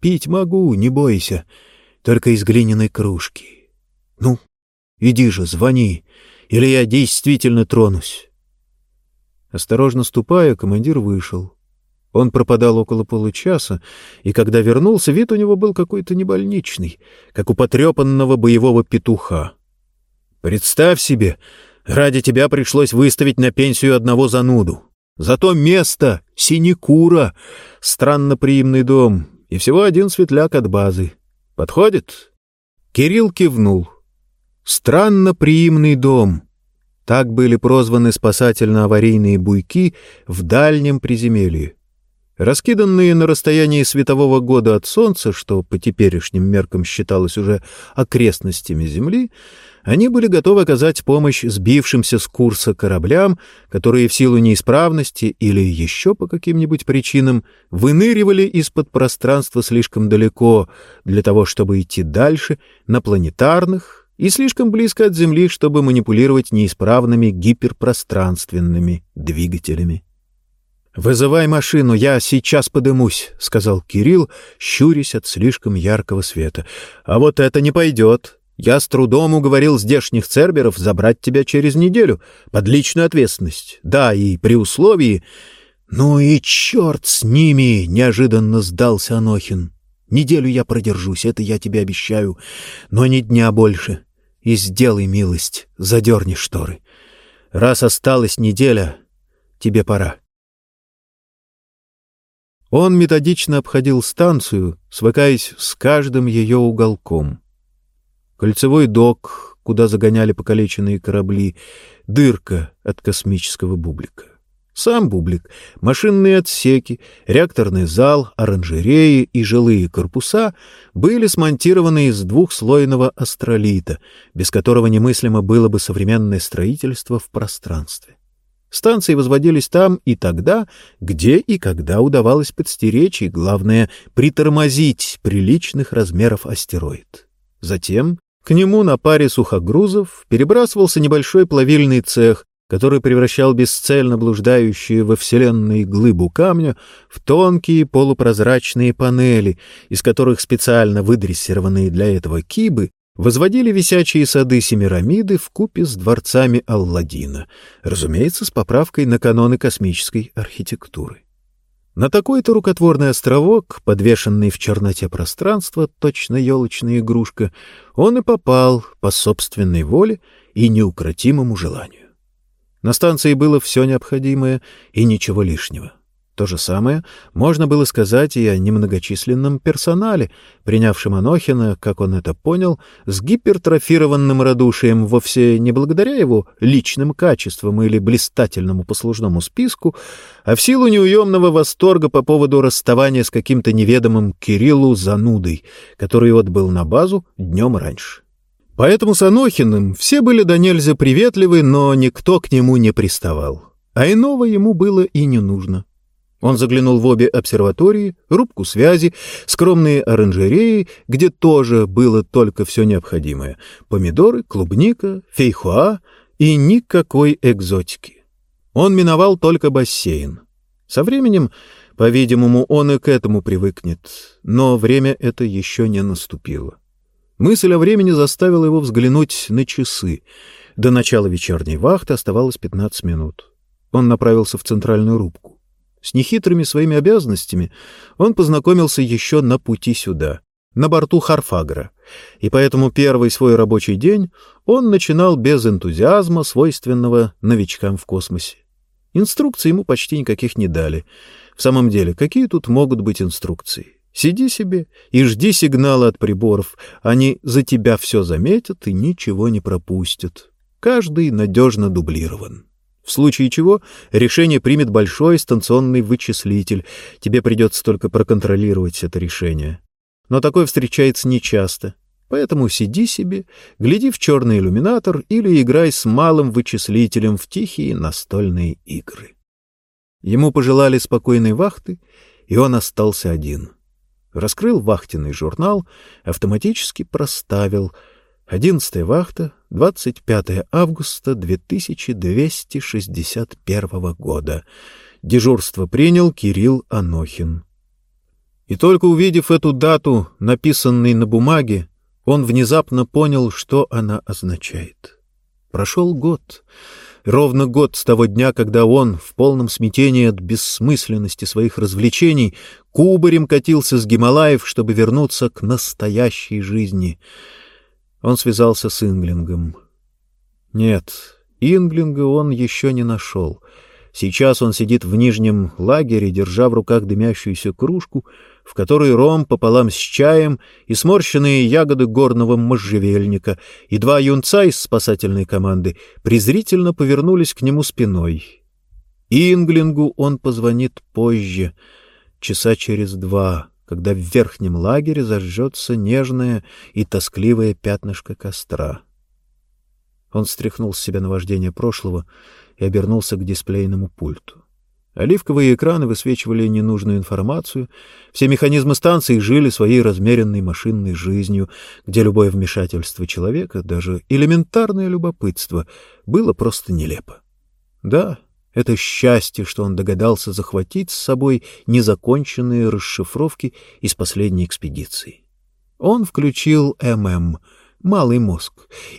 Пить могу, не бойся, только из глиняной кружки. Ну, иди же, звони, или я действительно тронусь». Осторожно ступая, командир вышел. Он пропадал около получаса, и когда вернулся, вид у него был какой-то небольничный, как у потрепанного боевого петуха. Представь себе, Ради тебя пришлось выставить на пенсию одного зануду. Зато место — синекура, странно приимный дом, и всего один светляк от базы. Подходит?» Кирилл кивнул. «Странно приимный дом». Так были прозваны спасательно-аварийные буйки в дальнем приземелье. Раскиданные на расстоянии светового года от Солнца, что по теперешним меркам считалось уже окрестностями Земли, они были готовы оказать помощь сбившимся с курса кораблям, которые в силу неисправности или еще по каким-нибудь причинам выныривали из-под пространства слишком далеко для того, чтобы идти дальше на планетарных и слишком близко от Земли, чтобы манипулировать неисправными гиперпространственными двигателями. «Вызывай машину, я сейчас подымусь», — сказал Кирилл, щурясь от слишком яркого света. «А вот это не пойдет. Я с трудом уговорил здешних церберов забрать тебя через неделю, под личную ответственность. Да, и при условии... Ну и черт с ними! — неожиданно сдался Анохин. Неделю я продержусь, это я тебе обещаю, но не дня больше. И сделай милость, задерни шторы. Раз осталась неделя, тебе пора. Он методично обходил станцию, свыкаясь с каждым ее уголком — кольцевой док, куда загоняли покалеченные корабли, дырка от космического бублика. Сам бублик, машинные отсеки, реакторный зал, оранжереи и жилые корпуса были смонтированы из двухслойного астролита, без которого немыслимо было бы современное строительство в пространстве. Станции возводились там и тогда, где и когда удавалось подстеречь и, главное, притормозить приличных размеров астероид. Затем к нему на паре сухогрузов перебрасывался небольшой плавильный цех, который превращал бесцельно блуждающие во Вселенной глыбу камня в тонкие полупрозрачные панели, из которых специально выдрессированные для этого кибы возводили висячие сады Семирамиды в купе с дворцами Алладина, разумеется, с поправкой на каноны космической архитектуры. На такой-то рукотворный островок, подвешенный в черноте пространства, точно елочная игрушка, он и попал по собственной воле и неукротимому желанию. На станции было все необходимое и ничего лишнего. То же самое можно было сказать и о немногочисленном персонале, принявшем Анохина, как он это понял, с гипертрофированным радушием вовсе не благодаря его личным качествам или блистательному послужному списку, а в силу неуемного восторга по поводу расставания с каким-то неведомым Кириллу занудой, который отбыл на базу днем раньше. Поэтому с Анохиным все были до нельзя приветливы, но никто к нему не приставал. А иного ему было и не нужно. Он заглянул в обе обсерватории, рубку связи, скромные оранжереи, где тоже было только все необходимое — помидоры, клубника, фейхуа и никакой экзотики. Он миновал только бассейн. Со временем, по-видимому, он и к этому привыкнет, но время это еще не наступило. Мысль о времени заставила его взглянуть на часы. До начала вечерней вахты оставалось 15 минут. Он направился в центральную рубку. С нехитрыми своими обязанностями он познакомился еще на пути сюда, на борту Харфагра, и поэтому первый свой рабочий день он начинал без энтузиазма, свойственного новичкам в космосе. Инструкций ему почти никаких не дали. В самом деле, какие тут могут быть инструкции? Сиди себе и жди сигнала от приборов. Они за тебя все заметят и ничего не пропустят. Каждый надежно дублирован. В случае чего решение примет большой станционный вычислитель. Тебе придется только проконтролировать это решение. Но такое встречается нечасто. Поэтому сиди себе, гляди в черный иллюминатор или играй с малым вычислителем в тихие настольные игры. Ему пожелали спокойной вахты, и он остался один. Раскрыл вахтенный журнал, автоматически проставил — Одиннадцатая вахта, 25 августа 2261 года. Дежурство принял Кирилл Анохин. И только увидев эту дату, написанной на бумаге, он внезапно понял, что она означает. Прошел год. Ровно год с того дня, когда он, в полном смятении от бессмысленности своих развлечений, кубарем катился с Гималаев, чтобы вернуться к настоящей жизни — он связался с Инглингом. Нет, Инглинга он еще не нашел. Сейчас он сидит в нижнем лагере, держа в руках дымящуюся кружку, в которой ром пополам с чаем и сморщенные ягоды горного можжевельника, и два юнца из спасательной команды презрительно повернулись к нему спиной. Инглингу он позвонит позже, часа через два когда в верхнем лагере зажжется нежное и тоскливое пятнышко костра. Он стряхнул с себя наваждение прошлого и обернулся к дисплейному пульту. Оливковые экраны высвечивали ненужную информацию, все механизмы станции жили своей размеренной машинной жизнью, где любое вмешательство человека, даже элементарное любопытство, было просто нелепо. Да, это счастье, что он догадался захватить с собой незаконченные расшифровки из последней экспедиции. Он включил ММ, малый мозг,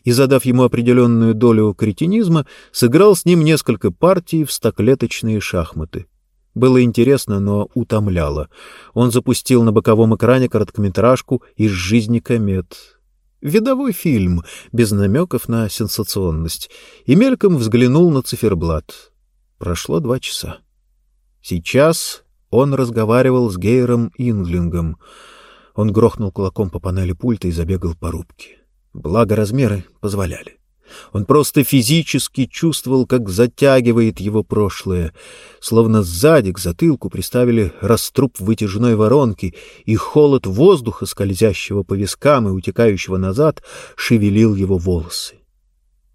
и, задав ему определенную долю кретинизма, сыграл с ним несколько партий в стоклеточные шахматы. Было интересно, но утомляло. Он запустил на боковом экране короткометражку «Из жизни комет», видовой фильм, без намеков на сенсационность, и мельком взглянул на циферблат. Прошло два часа. Сейчас он разговаривал с Гейром Инглингом. Он грохнул кулаком по панели пульта и забегал по рубке. Благо размеры позволяли. Он просто физически чувствовал, как затягивает его прошлое, словно сзади к затылку приставили раструб вытяжной воронки, и холод воздуха, скользящего по вискам и утекающего назад, шевелил его волосы.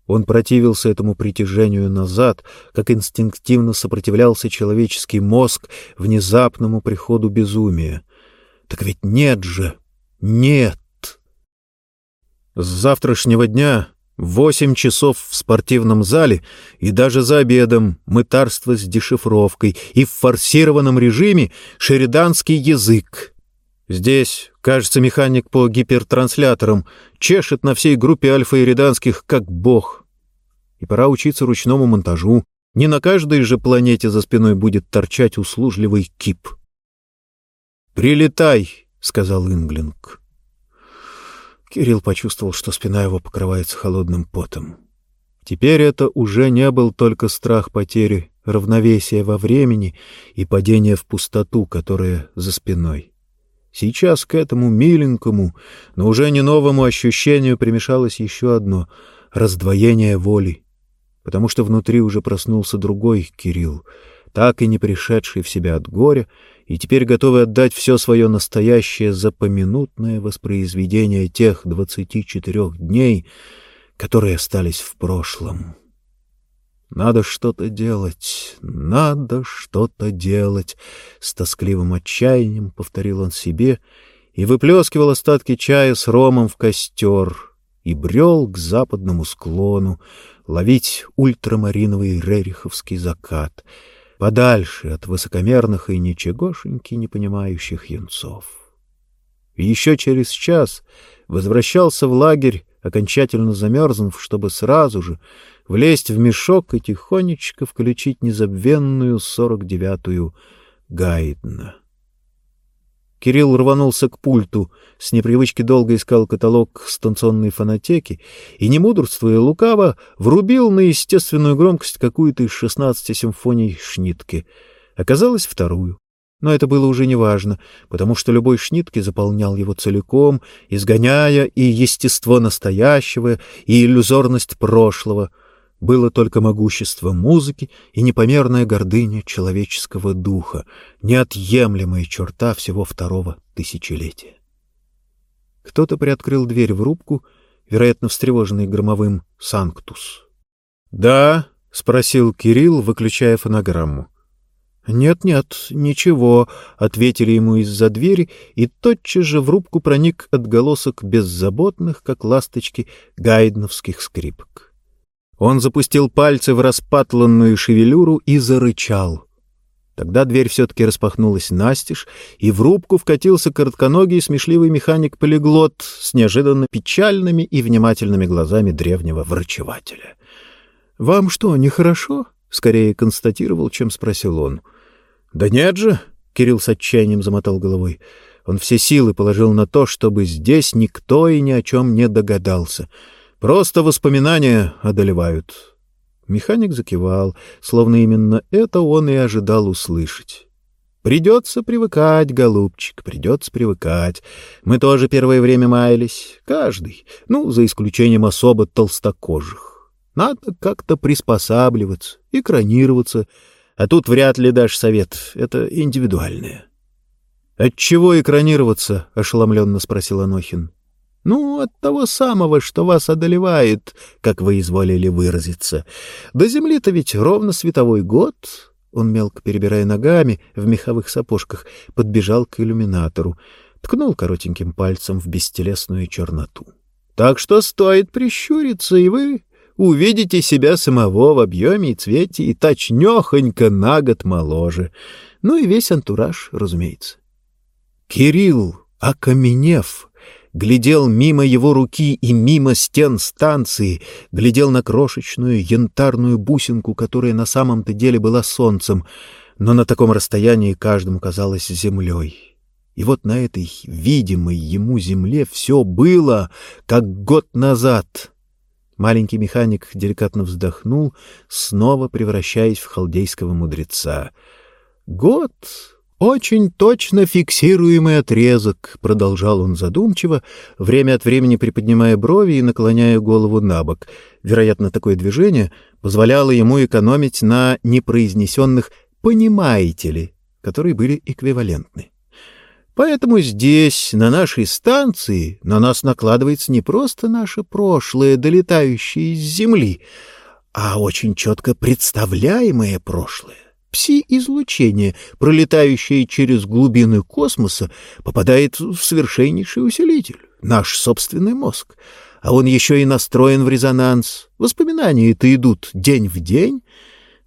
Он противился этому притяжению назад, как инстинктивно сопротивлялся человеческий мозг внезапному приходу безумия. Так ведь нет же! Нет! С завтрашнего дня Восемь часов в спортивном зале и даже за обедом мытарство с дешифровкой и в форсированном режиме шериданский язык. Здесь, кажется, механик по гипертрансляторам чешет на всей группе альфа-ириданских как бог. И пора учиться ручному монтажу. Не на каждой же планете за спиной будет торчать услужливый кип. «Прилетай», — сказал Инглинг. Кирилл почувствовал, что спина его покрывается холодным потом. Теперь это уже не был только страх потери равновесия во времени и падения в пустоту, которая за спиной. Сейчас к этому миленькому, но уже не новому ощущению примешалось еще одно — раздвоение воли, потому что внутри уже проснулся другой Кирилл, так и не пришедший в себя от горя и теперь готовы отдать все свое настоящее за поминутное воспроизведение тех двадцати четырех дней, которые остались в прошлом. «Надо что-то делать, надо что-то делать!» С тоскливым отчаянием повторил он себе и выплескивал остатки чая с ромом в костер и брел к западному склону ловить ультрамариновый рериховский закат — подальше от высокомерных и ничегошеньки не понимающих юнцов. Еще через час возвращался в лагерь, окончательно замерзнув, чтобы сразу же влезть в мешок и тихонечко включить незабвенную сорок девятую Гайдна. Кирилл рванулся к пульту, с непривычки долго искал каталог станционной фонотеки и, не мудрствуя лукаво, врубил на естественную громкость какую-то из шестнадцати симфоний Шнитке. Оказалось, вторую. Но это было уже неважно, потому что любой Шнитке заполнял его целиком, изгоняя и естество настоящего, и иллюзорность прошлого — было только могущество музыки и непомерная гордыня человеческого духа, неотъемлемая черта всего второго тысячелетия. Кто-то приоткрыл дверь в рубку, вероятно, встревоженный громовым «Санктус». «Да?» — спросил Кирилл, выключая фонограмму. «Нет-нет, ничего», — ответили ему из-за двери, и тотчас же в рубку проник отголосок беззаботных, как ласточки, гайдновских скрипок. Он запустил пальцы в распатланную шевелюру и зарычал. Тогда дверь все-таки распахнулась настежь, и в рубку вкатился коротконогий смешливый механик-полиглот с неожиданно печальными и внимательными глазами древнего врачевателя. — Вам что, нехорошо? — скорее констатировал, чем спросил он. — Да нет же! — Кирилл с отчаянием замотал головой. Он все силы положил на то, чтобы здесь никто и ни о чем не догадался — Просто воспоминания одолевают. Механик закивал, словно именно это он и ожидал услышать. Придется привыкать, голубчик, придется привыкать. Мы тоже первое время маялись, каждый, ну, за исключением особо толстокожих. Надо как-то приспосабливаться, экранироваться, а тут вряд ли дашь совет, это индивидуальное. — Отчего экранироваться? — ошеломленно спросил Анохин. Ну, от того самого, что вас одолевает, как вы изволили выразиться. До земли-то ведь ровно световой год. Он, мелко перебирая ногами, в меховых сапожках, подбежал к иллюминатору, ткнул коротеньким пальцем в бестелесную черноту. Так что стоит прищуриться, и вы увидите себя самого в объеме и цвете, и точнёхонько на год моложе. Ну и весь антураж, разумеется. Кирилл, окаменев, глядел мимо его руки и мимо стен станции, глядел на крошечную янтарную бусинку, которая на самом-то деле была солнцем, но на таком расстоянии каждому казалось землей. И вот на этой видимой ему земле все было, как год назад. Маленький механик деликатно вздохнул, снова превращаясь в халдейского мудреца. Год «Очень точно фиксируемый отрезок», — продолжал он задумчиво, время от времени приподнимая брови и наклоняя голову на бок. Вероятно, такое движение позволяло ему экономить на непроизнесенных «понимаете ли», которые были эквивалентны. Поэтому здесь, на нашей станции, на нас накладывается не просто наше прошлое, долетающее из Земли, а очень четко представляемое прошлое. Пси-излучение, пролетающее через глубины космоса, попадает в совершеннейший усилитель. наш собственный мозг. А он еще и настроен в резонанс. Воспоминания-то идут день в день.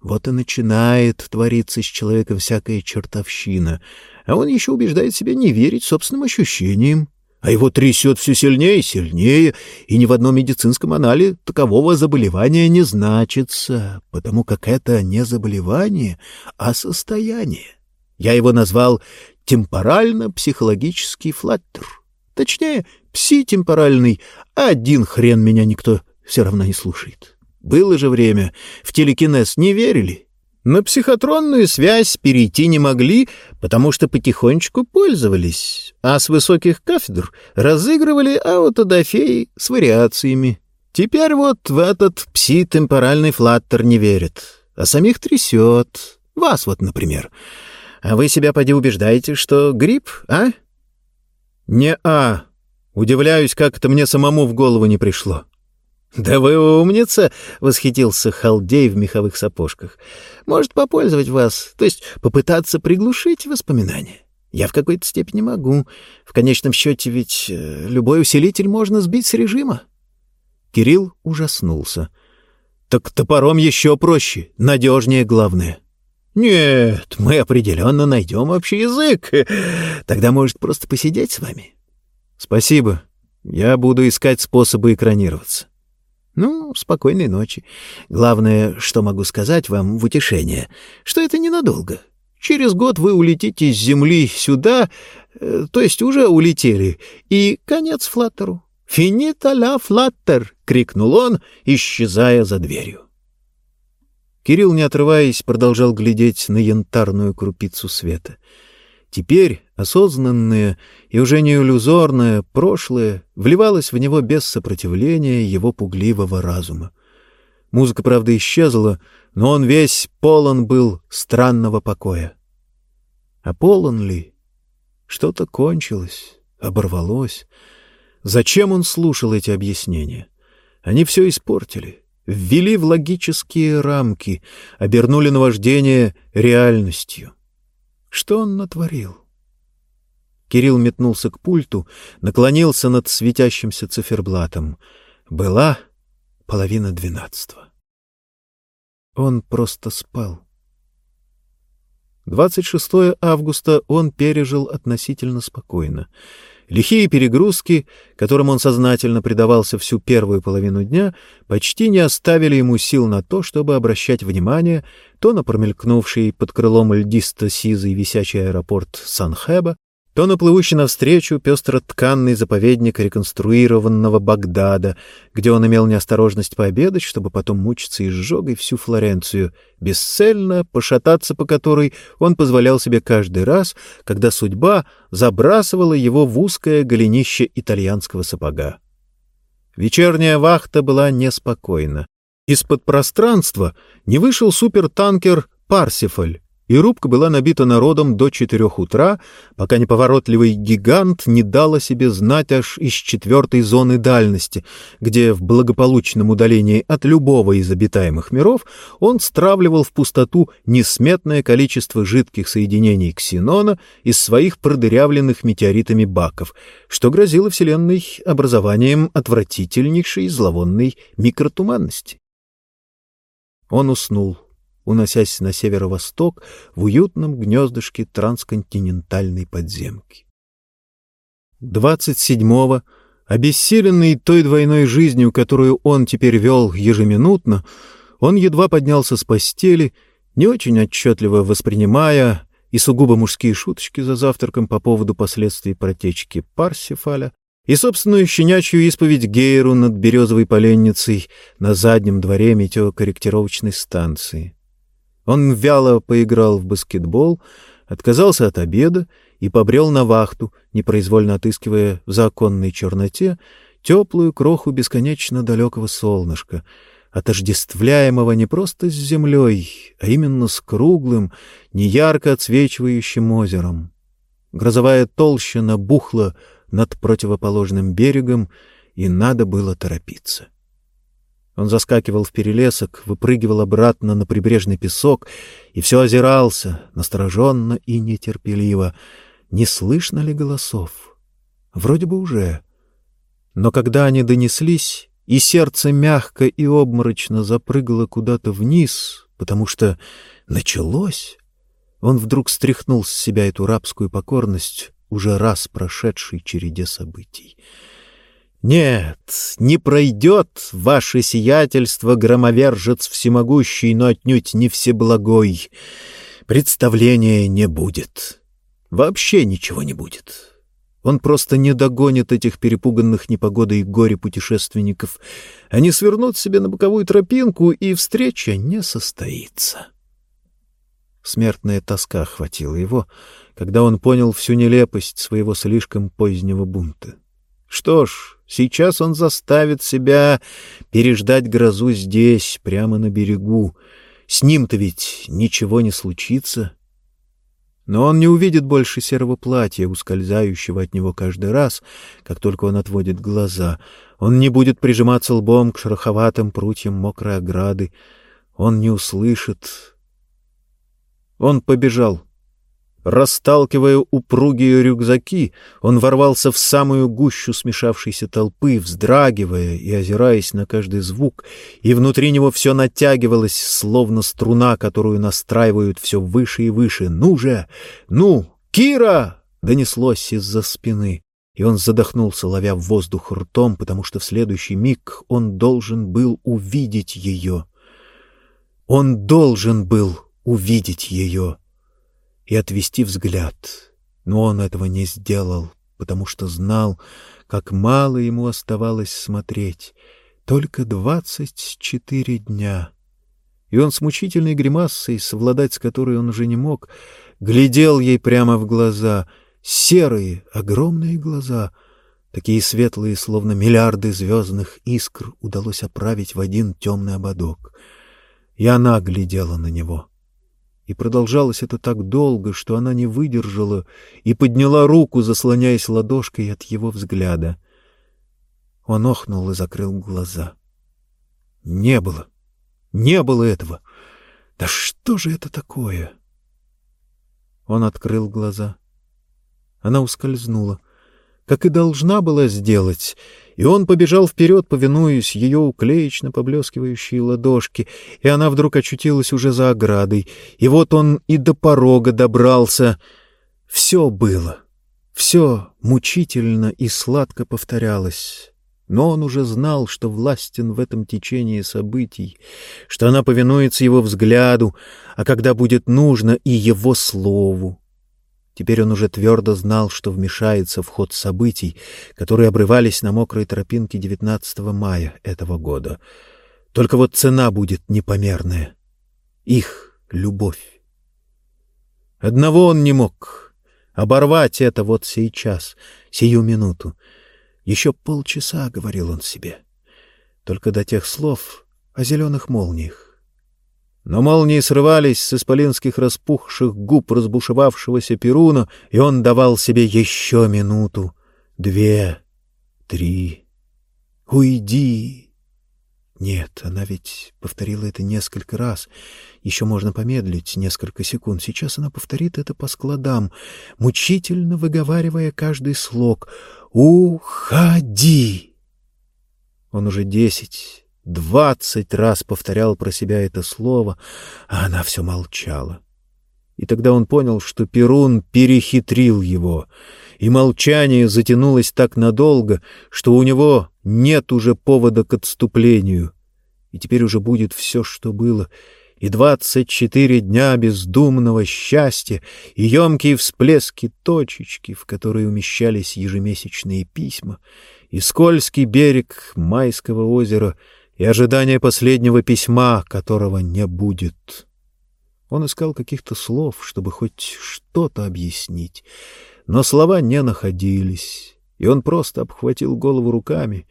Вот и начинает твориться с человеком всякая чертовщина. А он еще убеждает себя не верить собственным ощущениям а его трясет все сильнее и сильнее, и ни в одном медицинском анале такового заболевания не значится, потому как это не заболевание, а состояние. Я его назвал темпорально-психологический флаттер. Точнее, пси-темпоральный, один хрен меня никто все равно не слушает. Было же время, в телекинез не верили, на психотронную связь перейти не могли, потому что потихонечку пользовались, а с высоких кафедр разыгрывали аутодафеи с вариациями. Теперь вот в этот пси-темпоральный флаттер не верят, а самих трясет. Вас вот, например. А вы себя поди убеждаете, что грипп, а? Не-а. Удивляюсь, как это мне самому в голову не пришло. «Да вы умница!» — восхитился халдей в меховых сапожках. «Может попользовать вас, то есть попытаться приглушить воспоминания. Я в какой-то степени могу. В конечном счете ведь э, любой усилитель можно сбить с режима». Кирилл ужаснулся. «Так топором еще проще, надежнее главное». «Нет, мы определенно найдем общий язык. Тогда, может, просто посидеть с вами?» «Спасибо. Я буду искать способы экранироваться». Ну, спокойной ночи. Главное, что могу сказать вам в утешение, что это ненадолго. Через год вы улетите с Земли сюда, э, то есть уже улетели, и конец Флаттеру. «Финита ля Флаттер!» — крикнул он, исчезая за дверью. Кирилл, не отрываясь, продолжал глядеть на янтарную крупицу света — Теперь осознанное и уже не иллюзорное прошлое вливалось в него без сопротивления его пугливого разума. Музыка, правда, исчезла, но он весь полон был странного покоя. А полон ли? Что-то кончилось, оборвалось. Зачем он слушал эти объяснения? Они все испортили, ввели в логические рамки, обернули наваждение реальностью. Что он натворил? Кирилл метнулся к пульту, наклонился над светящимся циферблатом. Была половина двенадцатого. Он просто спал. 26 августа он пережил относительно спокойно. Лихие перегрузки, которым он сознательно предавался всю первую половину дня, почти не оставили ему сил на то, чтобы обращать внимание то на промелькнувший под крылом льдисто-сизый висячий аэропорт Санхеба, то на плывущий навстречу пестро-тканный заповедник реконструированного Багдада, где он имел неосторожность пообедать, чтобы потом мучиться изжогой всю Флоренцию, бесцельно пошататься по которой он позволял себе каждый раз, когда судьба забрасывала его в узкое голенище итальянского сапога. Вечерняя вахта была неспокойна. Из-под пространства не вышел супертанкер «Парсифаль», и рубка была набита народом до четырех утра, пока неповоротливый гигант не дал о себе знать аж из четвертой зоны дальности, где в благополучном удалении от любого из обитаемых миров он стравливал в пустоту несметное количество жидких соединений ксенона из своих продырявленных метеоритами баков, что грозило Вселенной образованием отвратительнейшей зловонной микротуманности. Он уснул уносясь на северо-восток в уютном гнездышке трансконтинентальной подземки. 27-го, обессиленный той двойной жизнью, которую он теперь вел ежеминутно, он едва поднялся с постели, не очень отчетливо воспринимая и сугубо мужские шуточки за завтраком по поводу последствий протечки Парсифаля, и собственную щенячью исповедь Гейру над березовой поленницей на заднем дворе метеокорректировочной станции. Он вяло поиграл в баскетбол, отказался от обеда и побрел на вахту, непроизвольно отыскивая в законной черноте теплую кроху бесконечно далекого солнышка, отождествляемого не просто с землей, а именно с круглым, неярко отсвечивающим озером. Грозовая толща набухла над противоположным берегом, и надо было торопиться. Он заскакивал в перелесок, выпрыгивал обратно на прибрежный песок и все озирался, настороженно и нетерпеливо. Не слышно ли голосов? Вроде бы уже. Но когда они донеслись, и сердце мягко и обморочно запрыгало куда-то вниз, потому что началось, он вдруг стряхнул с себя эту рабскую покорность, уже раз прошедшей череде событий. Нет, не пройдет ваше сиятельство, громовержец всемогущий, но отнюдь не всеблагой. Представления не будет. Вообще ничего не будет. Он просто не догонит этих перепуганных непогодой и горе путешественников. Они свернут себе на боковую тропинку, и встреча не состоится. Смертная тоска охватила его, когда он понял всю нелепость своего слишком позднего бунта. Что ж, сейчас он заставит себя переждать грозу здесь, прямо на берегу. С ним-то ведь ничего не случится. Но он не увидит больше серого платья, ускользающего от него каждый раз, как только он отводит глаза. Он не будет прижиматься лбом к шероховатым прутьям мокрой ограды. Он не услышит. Он побежал. Расталкивая упругие рюкзаки, он ворвался в самую гущу смешавшейся толпы, вздрагивая и озираясь на каждый звук, и внутри него все натягивалось, словно струна, которую настраивают все выше и выше. «Ну же! Ну! Кира!» — донеслось из-за спины. И он задохнулся, ловя воздух ртом, потому что в следующий миг он должен был увидеть ее. Он должен был увидеть ее и отвести взгляд. Но он этого не сделал, потому что знал, как мало ему оставалось смотреть. Только двадцать четыре дня. И он с мучительной гримасой, совладать с которой он уже не мог, глядел ей прямо в глаза, серые, огромные глаза, такие светлые, словно миллиарды звездных искр удалось оправить в один темный ободок. И она глядела на него — и продолжалось это так долго, что она не выдержала и подняла руку, заслоняясь ладошкой от его взгляда. Он охнул и закрыл глаза. Не было. Не было этого. Да что же это такое? Он открыл глаза. Она ускользнула, как и должна была сделать, и он побежал вперед, повинуясь ее уклеечно поблескивающей ладошке, и она вдруг очутилась уже за оградой, и вот он и до порога добрался. Все было, все мучительно и сладко повторялось. Но он уже знал, что властен в этом течении событий, что она повинуется его взгляду, а когда будет нужно и его слову. Теперь он уже твердо знал, что вмешается в ход событий, которые обрывались на мокрой тропинке 19 мая этого года. Только вот цена будет непомерная. Их любовь. Одного он не мог — оборвать это вот сейчас, сию минуту. Еще полчаса, — говорил он себе, — только до тех слов о зеленых молниях. Но молнии срывались с исполинских распухших губ разбушевавшегося Перуна, и он давал себе еще минуту, две, три. «Уйди!» Нет, она ведь повторила это несколько раз. Еще можно помедлить несколько секунд. Сейчас она повторит это по складам, мучительно выговаривая каждый слог. «Уходи!» Он уже десять, Двадцать раз повторял про себя это слово, а она все молчала. И тогда он понял, что Перун перехитрил его, и молчание затянулось так надолго, что у него нет уже повода к отступлению. И теперь уже будет все, что было, и двадцать четыре дня бездумного счастья, и емкие всплески точечки, в которые умещались ежемесячные письма, и скользкий берег майского озера — и ожидание последнего письма, которого не будет. Он искал каких-то слов, чтобы хоть что-то объяснить, но слова не находились, и он просто обхватил голову руками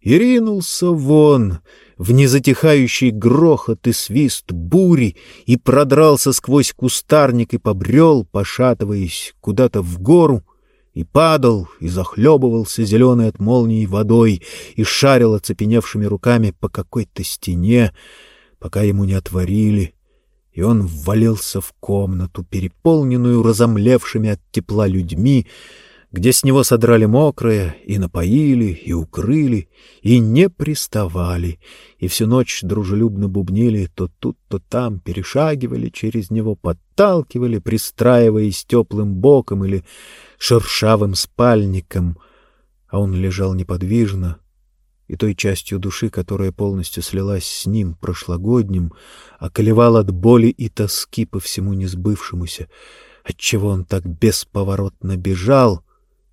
и ринулся вон в незатихающий грохот и свист бури и продрался сквозь кустарник и побрел, пошатываясь куда-то в гору, и падал, и захлебывался зеленой от молнии водой, и шарил оцепеневшими руками по какой-то стене, пока ему не отворили, и он ввалился в комнату, переполненную разомлевшими от тепла людьми, где с него содрали мокрое, и напоили, и укрыли, и не приставали, и всю ночь дружелюбно бубнили то тут, то там, перешагивали через него, подталкивали, пристраиваясь теплым боком или шершавым спальником, а он лежал неподвижно, и той частью души, которая полностью слилась с ним прошлогодним, околевал от боли и тоски по всему несбывшемуся, отчего он так бесповоротно бежал —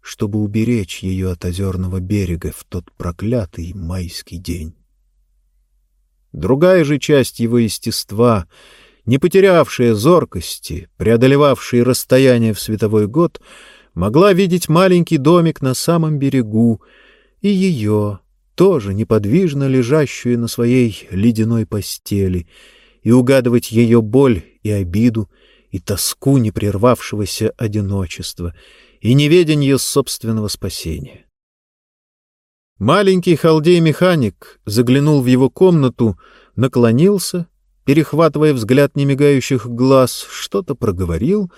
чтобы уберечь ее от озерного берега в тот проклятый майский день. Другая же часть его естества, не потерявшая зоркости, преодолевавшая расстояние в световой год, могла видеть маленький домик на самом берегу и ее, тоже неподвижно лежащую на своей ледяной постели, и угадывать ее боль и обиду, и тоску непрервавшегося одиночества, и неведение собственного спасения. Маленький халдей-механик заглянул в его комнату, наклонился, перехватывая взгляд немигающих глаз, что-то проговорил,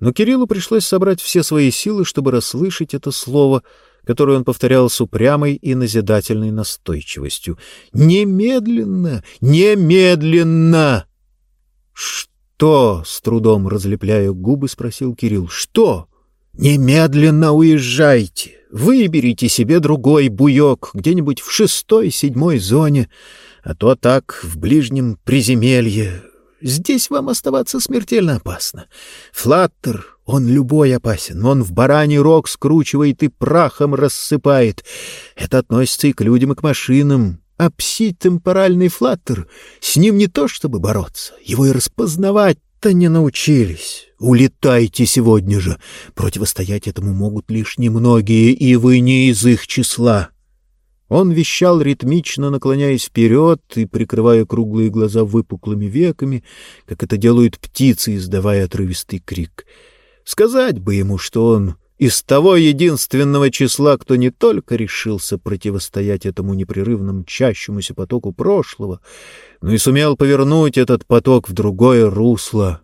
но Кириллу пришлось собрать все свои силы, чтобы расслышать это слово, которое он повторял с упрямой и назидательной настойчивостью. «Немедленно! Немедленно!» «Что?» — с трудом разлепляя губы, спросил Кирилл. «Что?» «Немедленно уезжайте! Выберите себе другой буек где-нибудь в шестой-седьмой зоне, а то так в ближнем приземелье. Здесь вам оставаться смертельно опасно. Флаттер, он любой опасен, он в бараний рог скручивает и прахом рассыпает. Это относится и к людям, и к машинам. А пси-темпоральный флаттер, с ним не то чтобы бороться, его и распознавать-то не научились». Улетайте сегодня же. Противостоять этому могут лишь немногие, и вы не из их числа. Он вещал ритмично, наклоняясь вперед и прикрывая круглые глаза выпуклыми веками, как это делают птицы, издавая отрывистый крик. Сказать бы ему, что он из того единственного числа, кто не только решился противостоять этому непрерывно мчащемуся потоку прошлого, но и сумел повернуть этот поток в другое русло,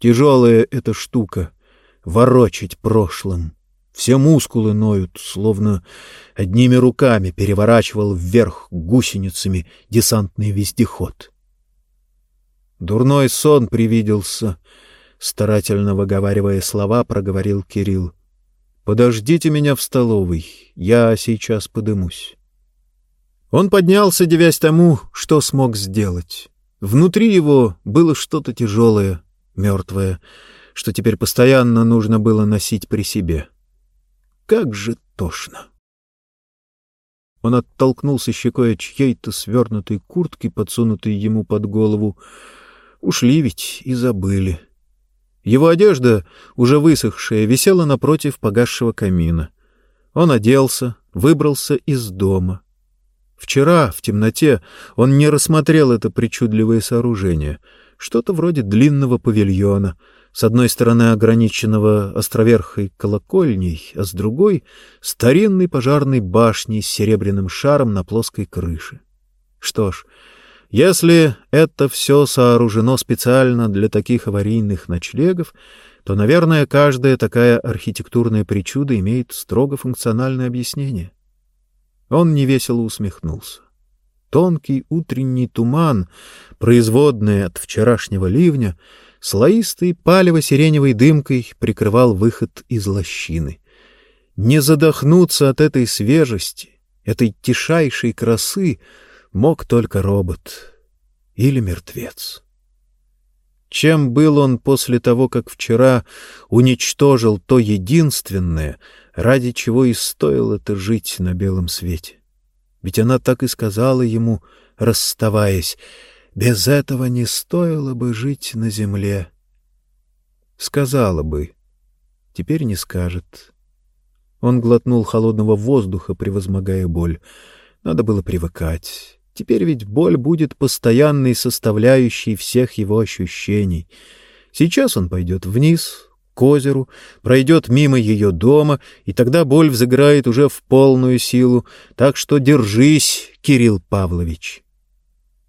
Тяжелая эта штука — ворочить прошлым. Все мускулы ноют, словно одними руками переворачивал вверх гусеницами десантный вездеход. Дурной сон привиделся, старательно выговаривая слова, проговорил Кирилл. «Подождите меня в столовой, я сейчас подымусь». Он поднялся, девясь тому, что смог сделать. Внутри его было что-то тяжелое, мертвое, что теперь постоянно нужно было носить при себе. Как же тошно! Он оттолкнулся щекой от чьей-то свернутой куртки, подсунутой ему под голову. Ушли ведь и забыли. Его одежда, уже высохшая, висела напротив погасшего камина. Он оделся, выбрался из дома. Вчера, в темноте, он не рассмотрел это причудливое сооружение — что-то вроде длинного павильона, с одной стороны ограниченного островерхой колокольней, а с другой — старинной пожарной башней с серебряным шаром на плоской крыше. Что ж, если это все сооружено специально для таких аварийных ночлегов, то, наверное, каждая такая архитектурная причуда имеет строго функциональное объяснение. Он невесело усмехнулся. Тонкий утренний туман, производный от вчерашнего ливня, слоистой палево-сиреневой дымкой прикрывал выход из лощины. Не задохнуться от этой свежести, этой тишайшей красы мог только робот или мертвец. Чем был он после того, как вчера уничтожил то единственное, ради чего и стоило это жить на белом свете? Ведь она так и сказала ему, расставаясь, «Без этого не стоило бы жить на земле». Сказала бы. Теперь не скажет. Он глотнул холодного воздуха, превозмогая боль. Надо было привыкать. Теперь ведь боль будет постоянной составляющей всех его ощущений. Сейчас он пойдет вниз, к озеру, пройдет мимо ее дома, и тогда боль взыграет уже в полную силу. Так что держись, Кирилл Павлович. —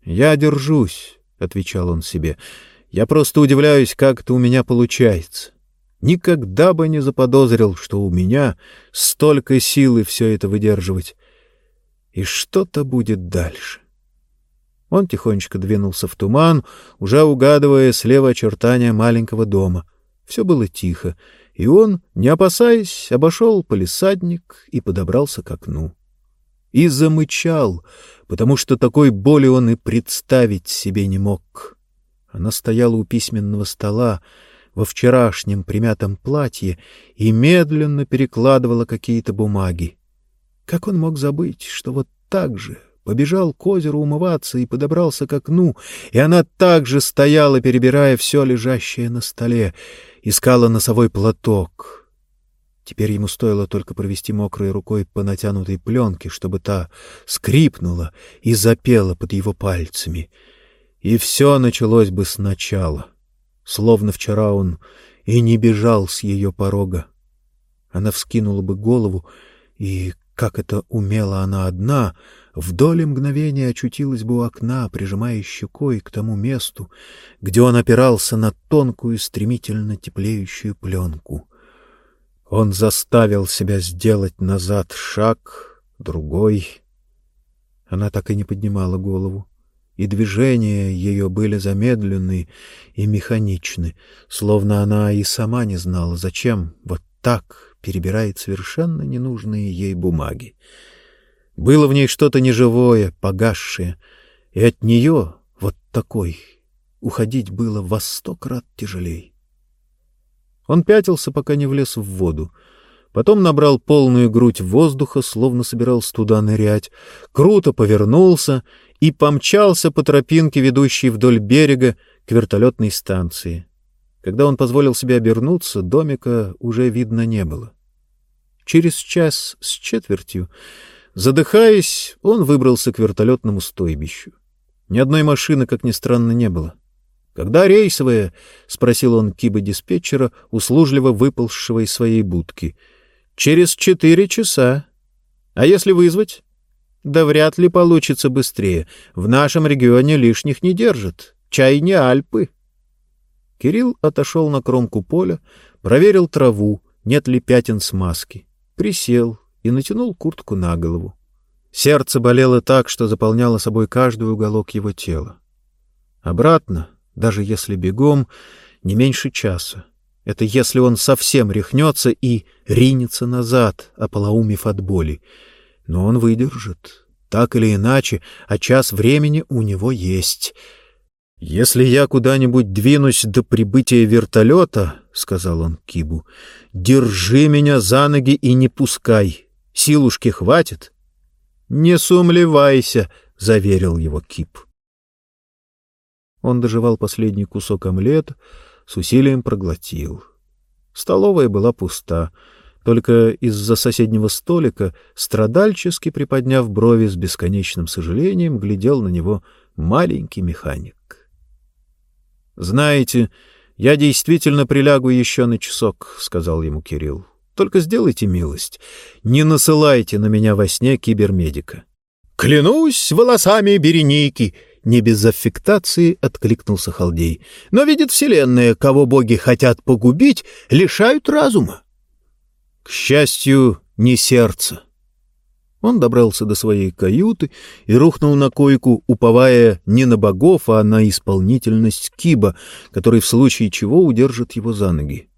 Я держусь, — отвечал он себе. — Я просто удивляюсь, как это у меня получается. Никогда бы не заподозрил, что у меня столько силы все это выдерживать. И что-то будет дальше. Он тихонечко двинулся в туман, уже угадывая слева очертания маленького дома. Все было тихо, и он, не опасаясь, обошел полисадник и подобрался к окну. И замычал, потому что такой боли он и представить себе не мог. Она стояла у письменного стола во вчерашнем примятом платье и медленно перекладывала какие-то бумаги. Как он мог забыть, что вот так же побежал к озеру умываться и подобрался к окну, и она также стояла, перебирая все лежащее на столе, искала носовой платок. Теперь ему стоило только провести мокрой рукой по натянутой пленке, чтобы та скрипнула и запела под его пальцами. И все началось бы сначала, словно вчера он и не бежал с ее порога. Она вскинула бы голову, и, как это умела она одна, — в доле мгновения очутилась бы у окна, прижимая щекой к тому месту, где он опирался на тонкую, стремительно теплеющую пленку. Он заставил себя сделать назад шаг, другой. Она так и не поднимала голову, и движения ее были замедленны и механичны, словно она и сама не знала, зачем вот так перебирает совершенно ненужные ей бумаги. Было в ней что-то неживое, погасшее, и от нее, вот такой, уходить было во сто крат тяжелей. Он пятился, пока не влез в воду. Потом набрал полную грудь воздуха, словно собирался туда нырять, круто повернулся и помчался по тропинке, ведущей вдоль берега к вертолетной станции. Когда он позволил себе обернуться, домика уже видно не было. Через час с четвертью Задыхаясь, он выбрался к вертолетному стойбищу. Ни одной машины, как ни странно, не было. «Когда рейсовая?» — спросил он киба-диспетчера, услужливо выползшего из своей будки. «Через четыре часа. А если вызвать?» «Да вряд ли получится быстрее. В нашем регионе лишних не держат. Чай не Альпы». Кирилл отошел на кромку поля, проверил траву, нет ли пятен смазки. Присел, и натянул куртку на голову. Сердце болело так, что заполняло собой каждый уголок его тела. Обратно, даже если бегом, не меньше часа. Это если он совсем рехнется и ринется назад, ополоумев от боли. Но он выдержит. Так или иначе, а час времени у него есть. «Если я куда-нибудь двинусь до прибытия вертолета, — сказал он Кибу, — держи меня за ноги и не пускай. Силушки хватит? — Не сумлевайся, — заверил его Кип. Он доживал последний кусок омлета, с усилием проглотил. Столовая была пуста, только из-за соседнего столика, страдальчески приподняв брови с бесконечным сожалением, глядел на него маленький механик. — Знаете, я действительно прилягу еще на часок, — сказал ему Кирилл. Только сделайте милость, не насылайте на меня во сне кибермедика. — Клянусь волосами Береники! — не без аффектации откликнулся Халдей. — Но видит Вселенная, кого боги хотят погубить, лишают разума. — К счастью, не сердце. Он добрался до своей каюты и рухнул на койку, уповая не на богов, а на исполнительность Киба, который в случае чего удержит его за ноги.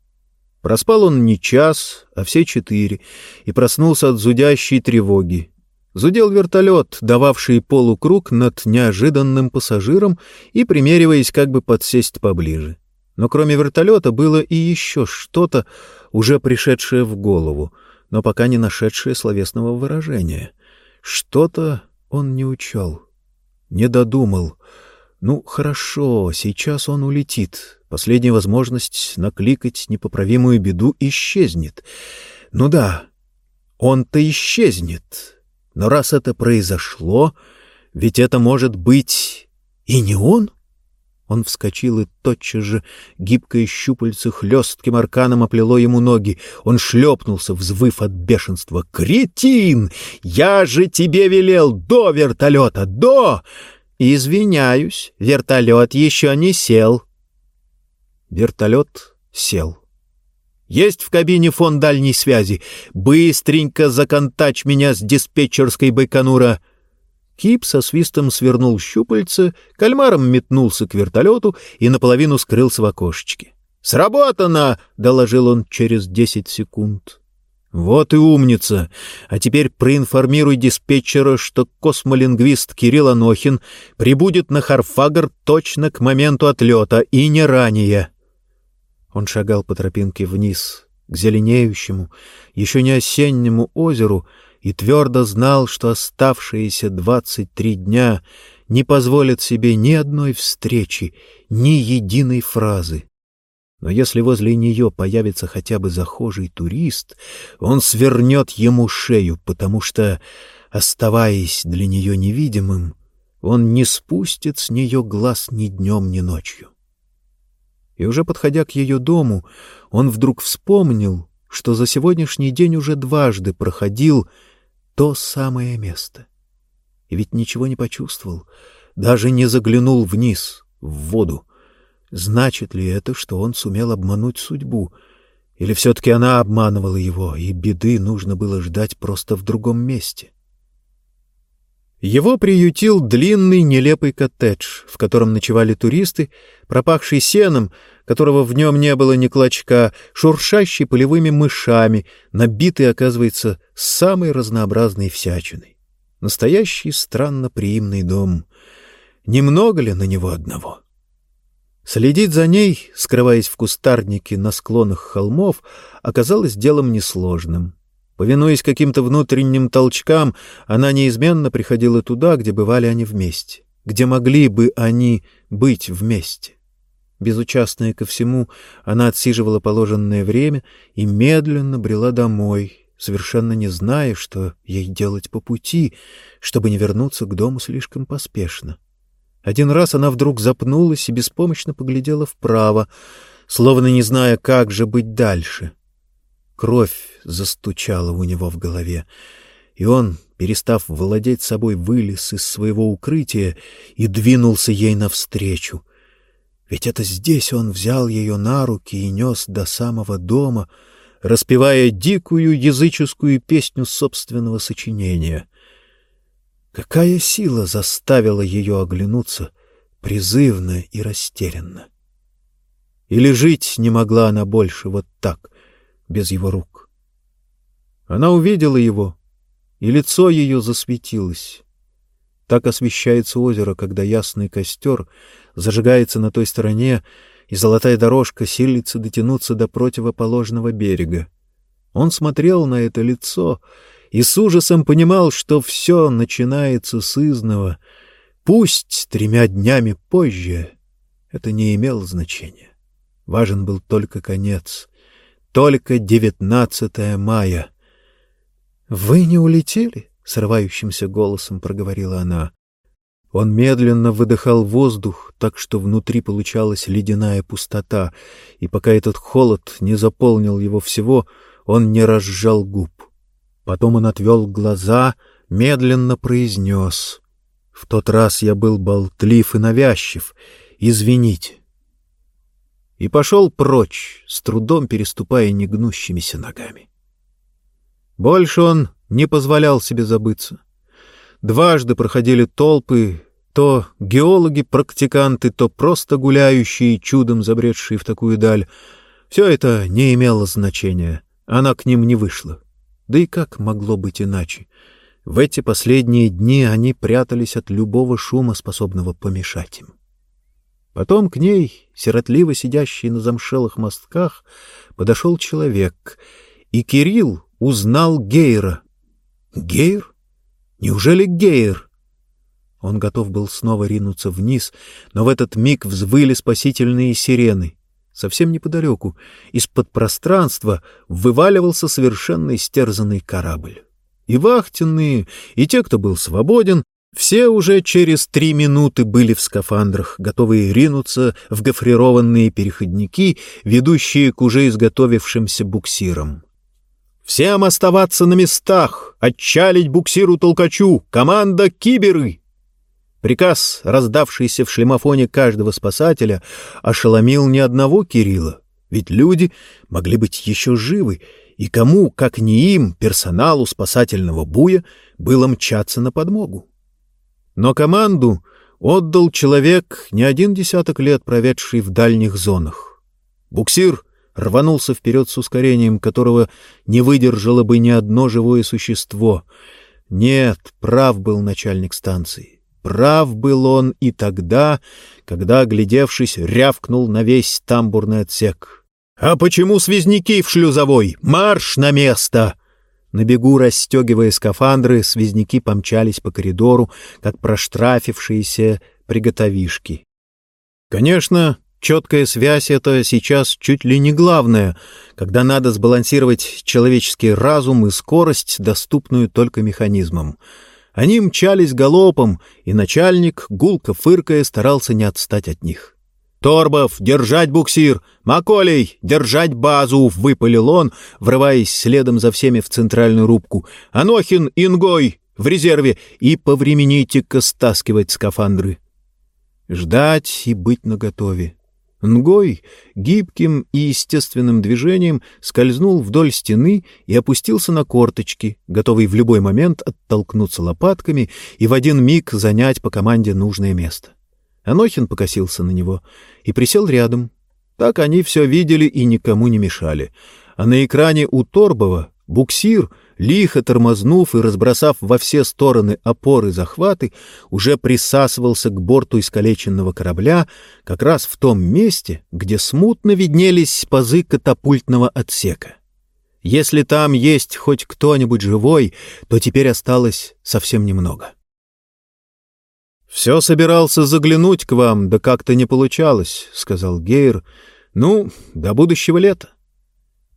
Проспал он не час, а все четыре, и проснулся от зудящей тревоги. Зудел вертолет, дававший полукруг над неожиданным пассажиром и примериваясь как бы подсесть поближе. Но кроме вертолета было и еще что-то, уже пришедшее в голову, но пока не нашедшее словесного выражения. Что-то он не учел, не додумал. Ну, хорошо, сейчас он улетит, Последняя возможность накликать непоправимую беду исчезнет. Ну да, он-то исчезнет. Но раз это произошло, ведь это может быть и не он. Он вскочил, и тотчас же гибкое щупальце хлестким арканом оплело ему ноги. Он шлепнулся, взвыв от бешенства. «Кретин! Я же тебе велел до вертолета! До!» «Извиняюсь, вертолет еще не сел», Вертолет сел. Есть в кабине фон дальней связи. Быстренько законтачь меня с диспетчерской Байконура. Кип со свистом свернул щупальца, кальмаром метнулся к вертолету и наполовину скрылся в окошечке. «Сработано!» — доложил он через десять секунд. «Вот и умница! А теперь проинформируй диспетчера, что космолингвист Кирилл Анохин прибудет на Харфагр точно к моменту отлета и не ранее». Он шагал по тропинке вниз, к зеленеющему, еще не осеннему озеру, и твердо знал, что оставшиеся двадцать три дня не позволят себе ни одной встречи, ни единой фразы. Но если возле нее появится хотя бы захожий турист, он свернет ему шею, потому что, оставаясь для нее невидимым, он не спустит с нее глаз ни днем, ни ночью. И уже подходя к ее дому, он вдруг вспомнил, что за сегодняшний день уже дважды проходил то самое место. И ведь ничего не почувствовал, даже не заглянул вниз, в воду. Значит ли это, что он сумел обмануть судьбу? Или все-таки она обманывала его, и беды нужно было ждать просто в другом месте? Его приютил длинный нелепый коттедж, в котором ночевали туристы, пропахший сеном, которого в нем не было ни клочка, шуршащий полевыми мышами, набитый, оказывается, самой разнообразной всячиной. Настоящий странно приимный дом. Немного ли на него одного? Следить за ней, скрываясь в кустарнике на склонах холмов, оказалось делом несложным. Повинуясь каким-то внутренним толчкам, она неизменно приходила туда, где бывали они вместе, где могли бы они быть вместе. Безучастная ко всему, она отсиживала положенное время и медленно брела домой, совершенно не зная, что ей делать по пути, чтобы не вернуться к дому слишком поспешно. Один раз она вдруг запнулась и беспомощно поглядела вправо, словно не зная, как же быть дальше. Кровь застучала у него в голове, и он, перестав владеть собой, вылез из своего укрытия и двинулся ей навстречу. Ведь это здесь он взял ее на руки и нес до самого дома, распевая дикую языческую песню собственного сочинения — Какая сила заставила ее оглянуться призывно и растерянно? Или жить не могла она больше вот так, без его рук? Она увидела его, и лицо ее засветилось. Так освещается озеро, когда ясный костер зажигается на той стороне, и золотая дорожка силится дотянуться до противоположного берега. Он смотрел на это лицо и с ужасом понимал, что все начинается с изного. Пусть тремя днями позже это не имело значения. Важен был только конец, только девятнадцатое мая. — Вы не улетели? — срывающимся голосом проговорила она. Он медленно выдыхал воздух, так что внутри получалась ледяная пустота, и пока этот холод не заполнил его всего, он не разжал губ. Потом он отвел глаза, медленно произнес. «В тот раз я был болтлив и навязчив. Извините». И пошел прочь, с трудом переступая негнущимися ногами. Больше он не позволял себе забыться. Дважды проходили толпы, то геологи-практиканты, то просто гуляющие, чудом забредшие в такую даль. Все это не имело значения, она к ним не вышла. Да и как могло быть иначе? В эти последние дни они прятались от любого шума, способного помешать им. Потом к ней, сиротливо сидящий на замшелых мостках, подошел человек, и Кирилл узнал Гейра. Гейр? Неужели Гейр? Он готов был снова ринуться вниз, но в этот миг взвыли спасительные сирены совсем неподалеку, из-под пространства вываливался совершенно истерзанный корабль. И вахтенные, и те, кто был свободен, все уже через три минуты были в скафандрах, готовые ринуться в гофрированные переходники, ведущие к уже изготовившимся буксирам. «Всем оставаться на местах! Отчалить буксиру-толкачу! Команда «Киберы»!» Приказ, раздавшийся в шлемофоне каждого спасателя, ошеломил не одного Кирилла. Ведь люди могли быть еще живы, и кому, как не им, персоналу спасательного буя, было мчаться на подмогу. Но команду отдал человек, не один десяток лет проведший в дальних зонах. Буксир рванулся вперед с ускорением, которого не выдержало бы ни одно живое существо. Нет, прав был начальник станции. Прав был он и тогда, когда, глядевшись, рявкнул на весь тамбурный отсек. «А почему связняки в шлюзовой? Марш на место!» На бегу, расстегивая скафандры, связняки помчались по коридору, как проштрафившиеся приготовишки. Конечно, четкая связь — это сейчас чуть ли не главное, когда надо сбалансировать человеческий разум и скорость, доступную только механизмам. Они мчались галопом, и начальник, гулко фыркая, старался не отстать от них. «Торбов, держать буксир! Маколей, держать базу!» — выпалил он, врываясь следом за всеми в центральную рубку. «Анохин, Ингой, в резерве! И повремените-ка стаскивать скафандры!» Ждать и быть наготове. Нгой гибким и естественным движением скользнул вдоль стены и опустился на корточки, готовый в любой момент оттолкнуться лопатками и в один миг занять по команде нужное место. Анохин покосился на него и присел рядом. Так они все видели и никому не мешали. А на экране у Торбова буксир, лихо тормознув и разбросав во все стороны опоры захваты, уже присасывался к борту искалеченного корабля как раз в том месте, где смутно виднелись пазы катапультного отсека. Если там есть хоть кто-нибудь живой, то теперь осталось совсем немного. «Все собирался заглянуть к вам, да как-то не получалось», — сказал Гейр. «Ну, до будущего лета».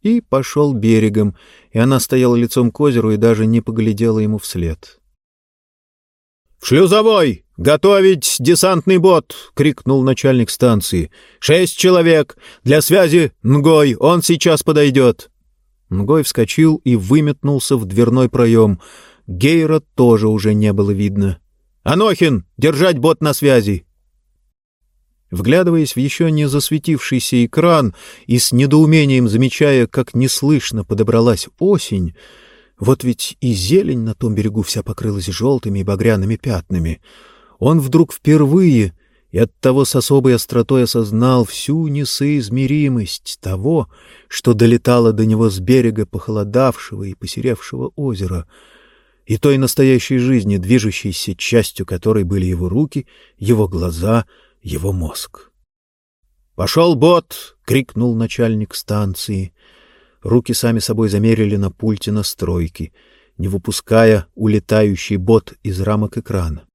И пошел берегом, и она стояла лицом к озеру и даже не поглядела ему вслед. «В шлюзовой! Готовить десантный бот!» — крикнул начальник станции. «Шесть человек! Для связи Нгой! Он сейчас подойдет!» Нгой вскочил и выметнулся в дверной проем. Гейра тоже уже не было видно. «Анохин, держать бот на связи!» Вглядываясь в еще не засветившийся экран и с недоумением замечая, как неслышно подобралась осень, вот ведь и зелень на том берегу вся покрылась желтыми и багряными пятнами, он вдруг впервые и оттого с особой остротой осознал всю несоизмеримость того, что долетало до него с берега похолодавшего и посеревшего озера — и той настоящей жизни, движущейся частью которой были его руки, его глаза, его мозг. «Пошел бот!» — крикнул начальник станции. Руки сами собой замерили на пульте настройки, не выпуская улетающий бот из рамок экрана.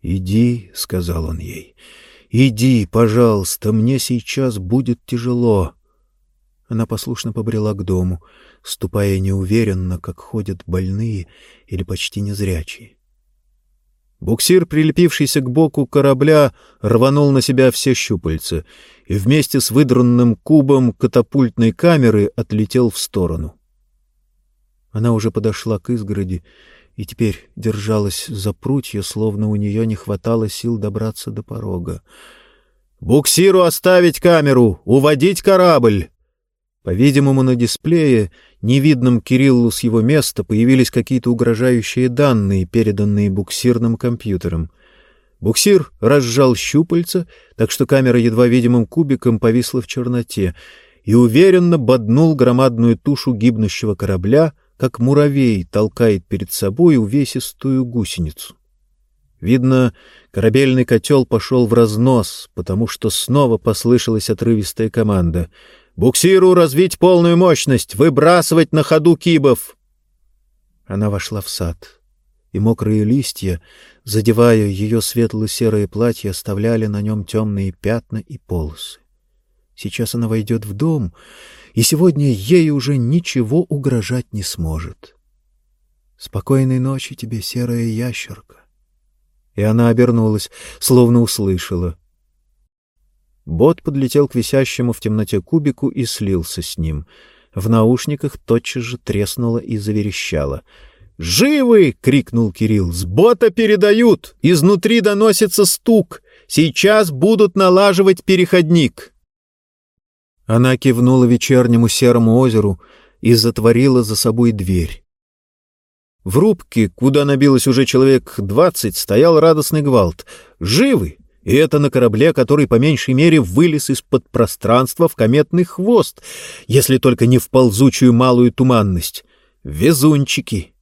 «Иди», — сказал он ей, — «иди, пожалуйста, мне сейчас будет тяжело». Она послушно побрела к дому, ступая неуверенно, как ходят больные или почти незрячие. Буксир, прилепившийся к боку корабля, рванул на себя все щупальца и вместе с выдранным кубом катапультной камеры отлетел в сторону. Она уже подошла к изгороди и теперь держалась за прутья, словно у нее не хватало сил добраться до порога. «Буксиру оставить камеру! Уводить корабль!» По-видимому, на дисплее, невидном Кириллу с его места, появились какие-то угрожающие данные, переданные буксирным компьютером. Буксир разжал щупальца, так что камера едва видимым кубиком повисла в черноте, и уверенно боднул громадную тушу гибнущего корабля, как муравей толкает перед собой увесистую гусеницу. Видно, корабельный котел пошел в разнос, потому что снова послышалась отрывистая команда — Буксиру развить полную мощность, выбрасывать на ходу кибов. Она вошла в сад, и мокрые листья, задевая ее светло-серое платье, оставляли на нем темные пятна и полосы. Сейчас она войдет в дом, и сегодня ей уже ничего угрожать не сможет. Спокойной ночи тебе, серая ящерка. И она обернулась, словно услышала. Бот подлетел к висящему в темноте кубику и слился с ним. В наушниках тотчас же треснуло и заверещало. «Живы!» — крикнул Кирилл. «С бота передают! Изнутри доносится стук! Сейчас будут налаживать переходник!» Она кивнула вечернему серому озеру и затворила за собой дверь. В рубке, куда набилось уже человек двадцать, стоял радостный гвалт. «Живы!» И это на корабле, который по меньшей мере вылез из-под пространства в кометный хвост, если только не в ползучую малую туманность. Везунчики!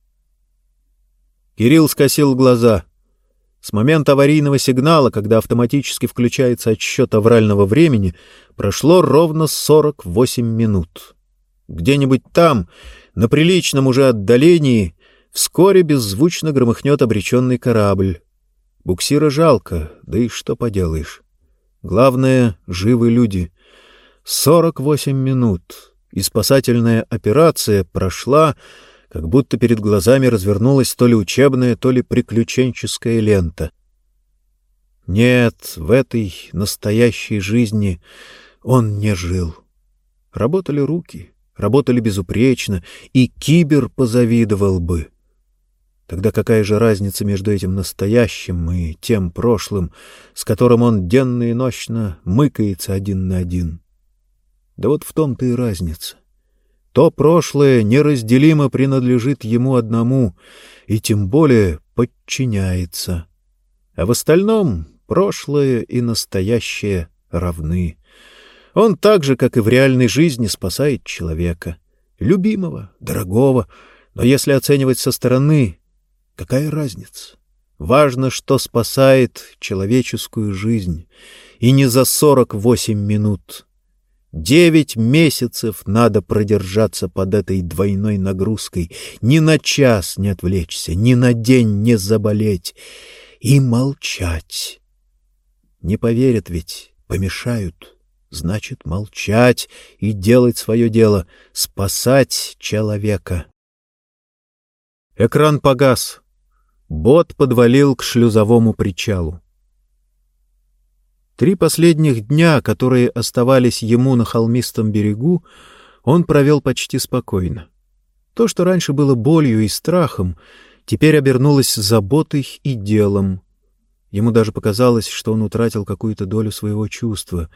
Кирилл скосил глаза. С момента аварийного сигнала, когда автоматически включается отсчет аврального времени, прошло ровно 48 минут. Где-нибудь там, на приличном уже отдалении, вскоре беззвучно громыхнет обреченный корабль. Буксира жалко, да и что поделаешь. Главное — живы люди. 48 минут, и спасательная операция прошла, как будто перед глазами развернулась то ли учебная, то ли приключенческая лента. Нет, в этой настоящей жизни он не жил. Работали руки, работали безупречно, и кибер позавидовал бы. Тогда какая же разница между этим настоящим и тем прошлым, с которым он денно и ночно мыкается один на один? Да вот в том-то и разница. То прошлое неразделимо принадлежит ему одному и тем более подчиняется. А в остальном прошлое и настоящее равны. Он так же, как и в реальной жизни, спасает человека, любимого, дорогого, но если оценивать со стороны, Какая разница? Важно, что спасает человеческую жизнь. И не за сорок восемь минут. Девять месяцев надо продержаться под этой двойной нагрузкой. Ни на час не отвлечься, ни на день не заболеть. И молчать. Не поверят ведь, помешают. Значит, молчать и делать свое дело, спасать человека. Экран погас. Бот подвалил к шлюзовому причалу. Три последних дня, которые оставались ему на холмистом берегу, он провел почти спокойно. То, что раньше было болью и страхом, теперь обернулось заботой и делом. Ему даже показалось, что он утратил какую-то долю своего чувства.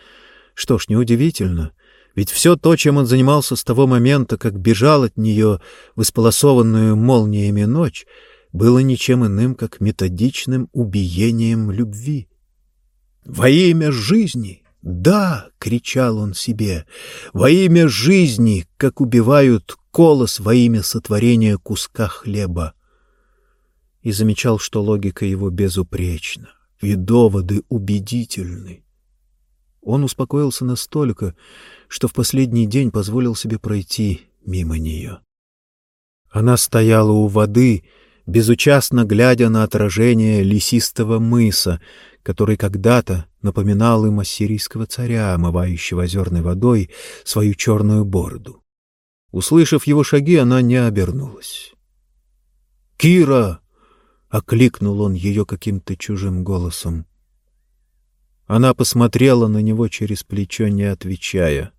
Что ж, неудивительно, ведь все то, чем он занимался с того момента, как бежал от нее в исполосованную молниями ночь, было ничем иным, как методичным убиением любви. «Во имя жизни!» «Да!» — кричал он себе. «Во имя жизни, как убивают колос во имя сотворения куска хлеба!» И замечал, что логика его безупречна, и доводы убедительны. Он успокоился настолько, что в последний день позволил себе пройти мимо нее. Она стояла у воды, безучастно глядя на отражение лесистого мыса, который когда-то напоминал им ассирийского царя, омывающего озерной водой свою черную бороду. Услышав его шаги, она не обернулась. «Кира!» — окликнул он ее каким-то чужим голосом. Она посмотрела на него через плечо, не отвечая.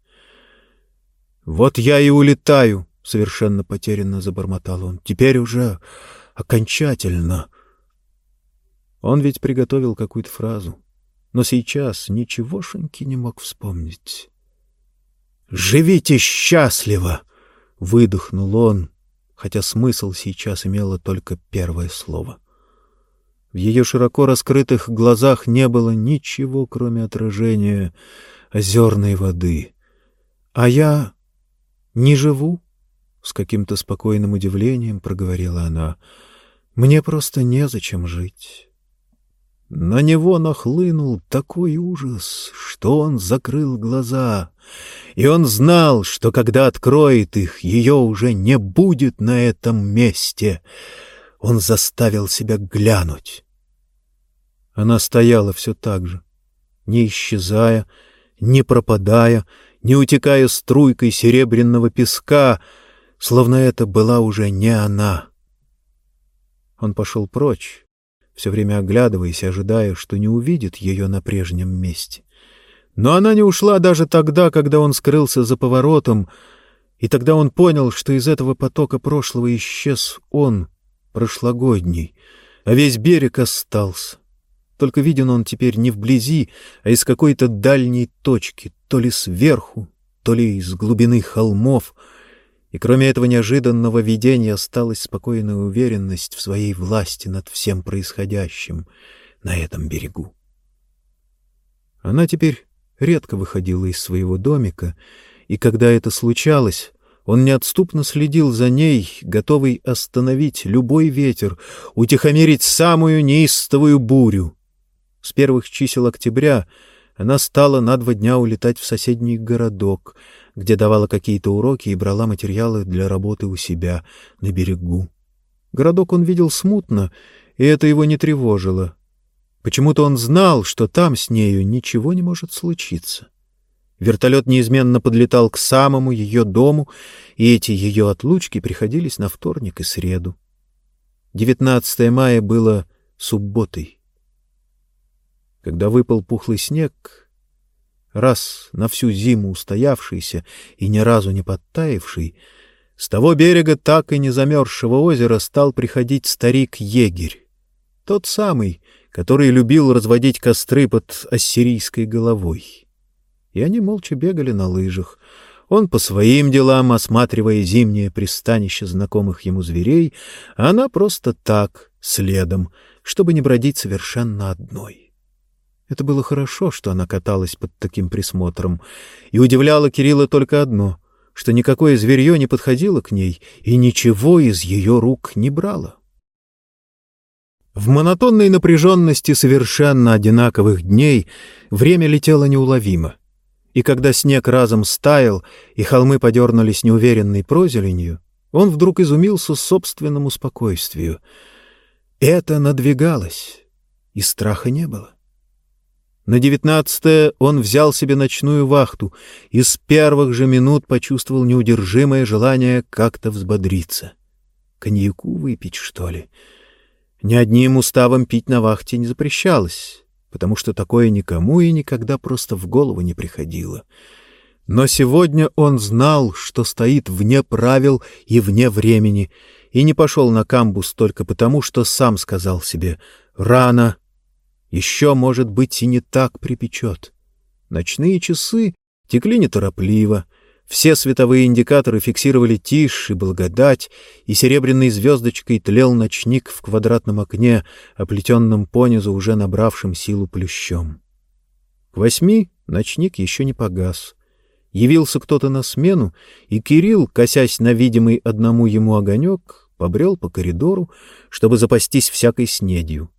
«Вот я и улетаю!» — совершенно потерянно забормотал он. «Теперь уже окончательно. Он ведь приготовил какую-то фразу, но сейчас ничегошеньки не мог вспомнить. «Живите счастливо!» — выдохнул он, хотя смысл сейчас имело только первое слово. В ее широко раскрытых глазах не было ничего, кроме отражения озерной воды. «А я не живу?» — с каким-то спокойным удивлением проговорила она. «Мне просто незачем жить». На него нахлынул такой ужас, что он закрыл глаза, и он знал, что когда откроет их, ее уже не будет на этом месте. Он заставил себя глянуть. Она стояла все так же, не исчезая, не пропадая, не утекая струйкой серебряного песка — словно это была уже не она. Он пошел прочь, все время оглядываясь, ожидая, что не увидит ее на прежнем месте. Но она не ушла даже тогда, когда он скрылся за поворотом, и тогда он понял, что из этого потока прошлого исчез он, прошлогодний, а весь берег остался. Только виден он теперь не вблизи, а из какой-то дальней точки, то ли сверху, то ли из глубины холмов, и кроме этого неожиданного видения осталась спокойная уверенность в своей власти над всем происходящим на этом берегу. Она теперь редко выходила из своего домика, и когда это случалось, он неотступно следил за ней, готовый остановить любой ветер, утихомирить самую неистовую бурю. С первых чисел октября она стала на два дня улетать в соседний городок, где давала какие-то уроки и брала материалы для работы у себя на берегу. Городок он видел смутно, и это его не тревожило. Почему-то он знал, что там с нею ничего не может случиться. Вертолет неизменно подлетал к самому ее дому, и эти ее отлучки приходились на вторник и среду. 19 мая было субботой. Когда выпал пухлый снег, раз на всю зиму устоявшийся и ни разу не подтаивший, с того берега так и не замерзшего озера стал приходить старик-егерь, тот самый, который любил разводить костры под ассирийской головой и они молча бегали на лыжах. Он по своим делам, осматривая зимнее пристанище знакомых ему зверей, а она просто так, следом, чтобы не бродить совершенно одной. Это было хорошо, что она каталась под таким присмотром, и удивляло Кирилла только одно — что никакое зверье не подходило к ней и ничего из ее рук не брало. В монотонной напряженности совершенно одинаковых дней время летело неуловимо и когда снег разом стаял, и холмы подернулись неуверенной прозеленью, он вдруг изумился собственному спокойствию. Это надвигалось, и страха не было. На девятнадцатое он взял себе ночную вахту и с первых же минут почувствовал неудержимое желание как-то взбодриться. Коньяку выпить, что ли? Ни одним уставом пить на вахте не запрещалось, потому что такое никому и никогда просто в голову не приходило. Но сегодня он знал, что стоит вне правил и вне времени, и не пошел на камбус только потому, что сам сказал себе «рано». Еще, может быть, и не так припечет. Ночные часы текли неторопливо — все световые индикаторы фиксировали тишь и благодать, и серебряной звездочкой тлел ночник в квадратном окне, оплетенном понизу уже набравшим силу плющом. К восьми ночник еще не погас. Явился кто-то на смену, и Кирилл, косясь на видимый одному ему огонек, побрел по коридору, чтобы запастись всякой снедью.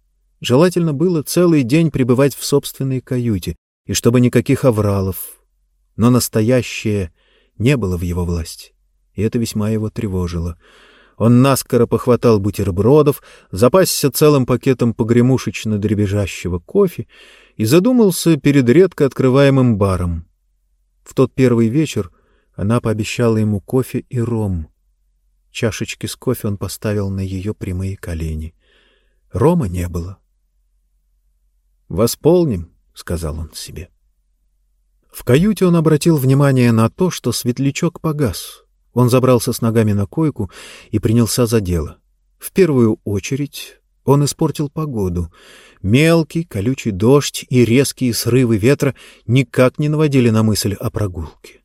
Желательно было целый день пребывать в собственной каюте, и чтобы никаких авралов. Но настоящее не было в его власти, и это весьма его тревожило. Он наскоро похватал бутербродов, запасся целым пакетом погремушечно дребезжащего кофе и задумался перед редко открываемым баром. В тот первый вечер она пообещала ему кофе и ром. Чашечки с кофе он поставил на ее прямые колени. Рома не было. «Восполним», — сказал он себе. В каюте он обратил внимание на то, что светлячок погас. Он забрался с ногами на койку и принялся за дело. В первую очередь он испортил погоду. Мелкий, колючий дождь и резкие срывы ветра никак не наводили на мысль о прогулке.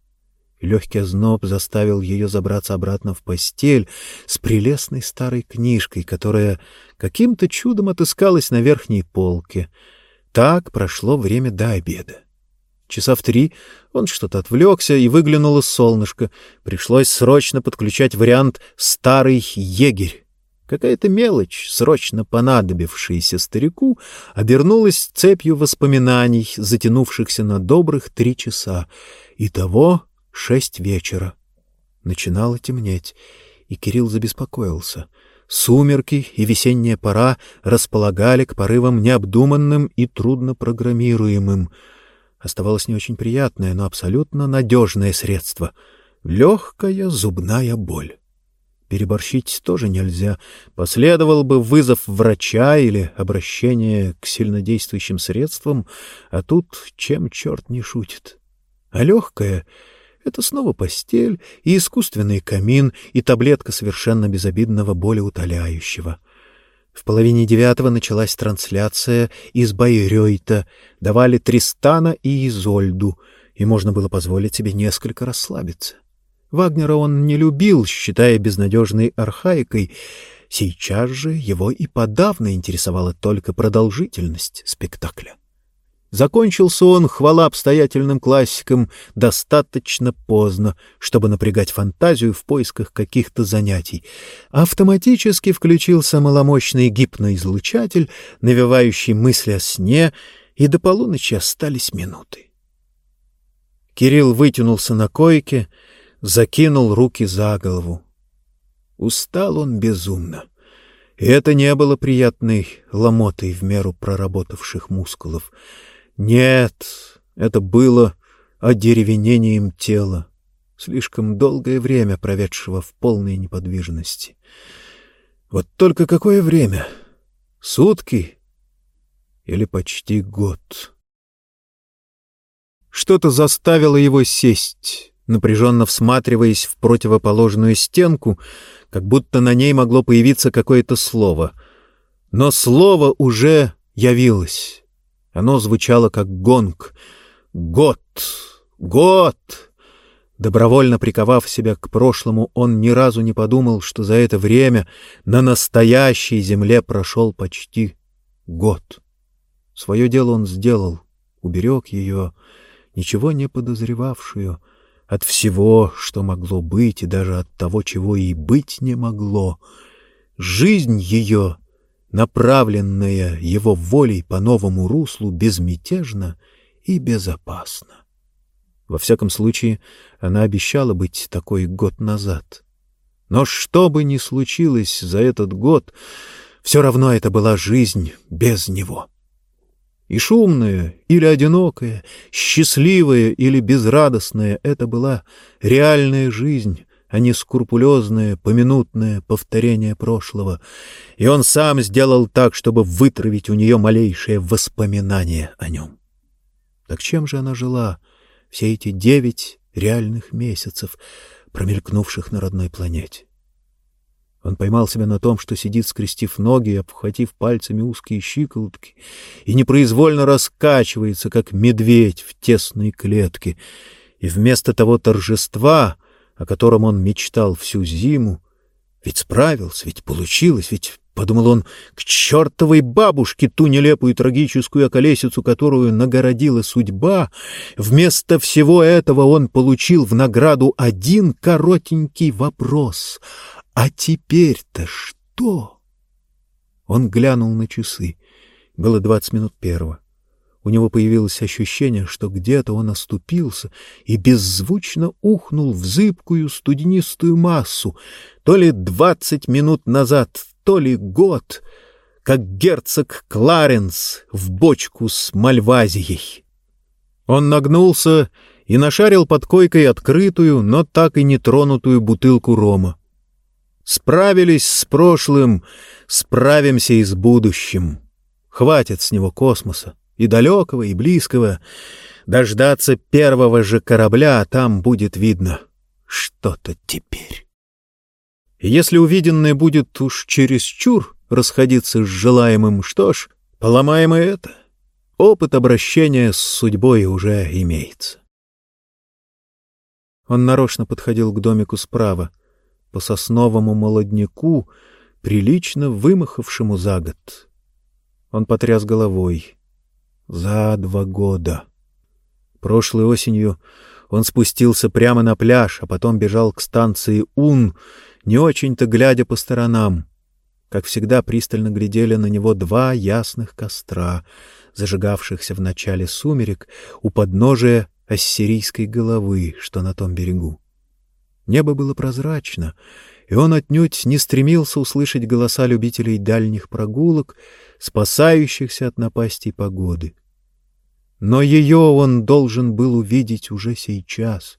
Легкий озноб заставил ее забраться обратно в постель с прелестной старой книжкой, которая каким-то чудом отыскалась на верхней полке. Так прошло время до обеда. Часа в три он что-то отвлекся, и выглянуло солнышко. Пришлось срочно подключать вариант «старый егерь». Какая-то мелочь, срочно понадобившаяся старику, обернулась цепью воспоминаний, затянувшихся на добрых три часа. Итого шесть вечера. Начинало темнеть, и Кирилл забеспокоился. Сумерки и весенняя пора располагали к порывам необдуманным и труднопрограммируемым — оставалось не очень приятное, но абсолютно надежное средство — легкая зубная боль. Переборщить тоже нельзя. Последовал бы вызов врача или обращение к сильнодействующим средствам, а тут чем черт не шутит. А легкое — это снова постель и искусственный камин и таблетка совершенно безобидного болеутоляющего — в половине девятого началась трансляция из Байрёйта, давали Тристана и Изольду, и можно было позволить себе несколько расслабиться. Вагнера он не любил, считая безнадежной архаикой. Сейчас же его и подавно интересовала только продолжительность спектакля. Закончился он, хвала обстоятельным классикам, достаточно поздно, чтобы напрягать фантазию в поисках каких-то занятий. Автоматически включился маломощный гипноизлучатель, навевающий мысли о сне, и до полуночи остались минуты. Кирилл вытянулся на койке, закинул руки за голову. Устал он безумно. И это не было приятной ломотой в меру проработавших мускулов — нет, это было одеревенением тела, слишком долгое время проведшего в полной неподвижности. Вот только какое время? Сутки или почти год? Что-то заставило его сесть, напряженно всматриваясь в противоположную стенку, как будто на ней могло появиться какое-то слово. Но слово уже явилось. Оно звучало как гонг. «Год! Год!» Добровольно приковав себя к прошлому, он ни разу не подумал, что за это время на настоящей земле прошел почти год. Свое дело он сделал, уберег ее, ничего не подозревавшую, от всего, что могло быть, и даже от того, чего и быть не могло. Жизнь ее направленная его волей по новому руслу, безмятежно и безопасно. Во всяком случае, она обещала быть такой год назад. Но что бы ни случилось за этот год, все равно это была жизнь без него. И шумная или одинокая, счастливая или безрадостная — это была реальная жизнь, а не скрупулезное, поминутное повторение прошлого, и он сам сделал так, чтобы вытравить у нее малейшее воспоминание о нем. Так чем же она жила все эти девять реальных месяцев, промелькнувших на родной планете? Он поймал себя на том, что сидит, скрестив ноги обхватив пальцами узкие щиколотки, и непроизвольно раскачивается, как медведь в тесной клетке, и вместо того торжества — о котором он мечтал всю зиму. Ведь справился, ведь получилось, ведь, — подумал он, — к чертовой бабушке ту нелепую трагическую околесицу, которую нагородила судьба, вместо всего этого он получил в награду один коротенький вопрос. А теперь-то что? Он глянул на часы. Было двадцать минут первого. У него появилось ощущение, что где-то он оступился и беззвучно ухнул в зыбкую студенистую массу, то ли двадцать минут назад, то ли год, как герцог Кларенс в бочку с мальвазией. Он нагнулся и нашарил под койкой открытую, но так и не тронутую бутылку рома. Справились с прошлым, справимся и с будущим. Хватит с него космоса и далекого, и близкого. Дождаться первого же корабля, там будет видно что-то теперь. Если увиденное будет уж чересчур расходиться с желаемым, что ж, поломаем и это. Опыт обращения с судьбой уже имеется. Он нарочно подходил к домику справа, по сосновому молодняку, прилично вымахавшему за год. Он потряс головой. За два года. Прошлой осенью он спустился прямо на пляж, а потом бежал к станции Ун, не очень-то глядя по сторонам. Как всегда, пристально глядели на него два ясных костра, зажигавшихся в начале сумерек у подножия ассирийской головы, что на том берегу. Небо было прозрачно, и он отнюдь не стремился услышать голоса любителей дальних прогулок, спасающихся от напастей погоды. Но ее он должен был увидеть уже сейчас,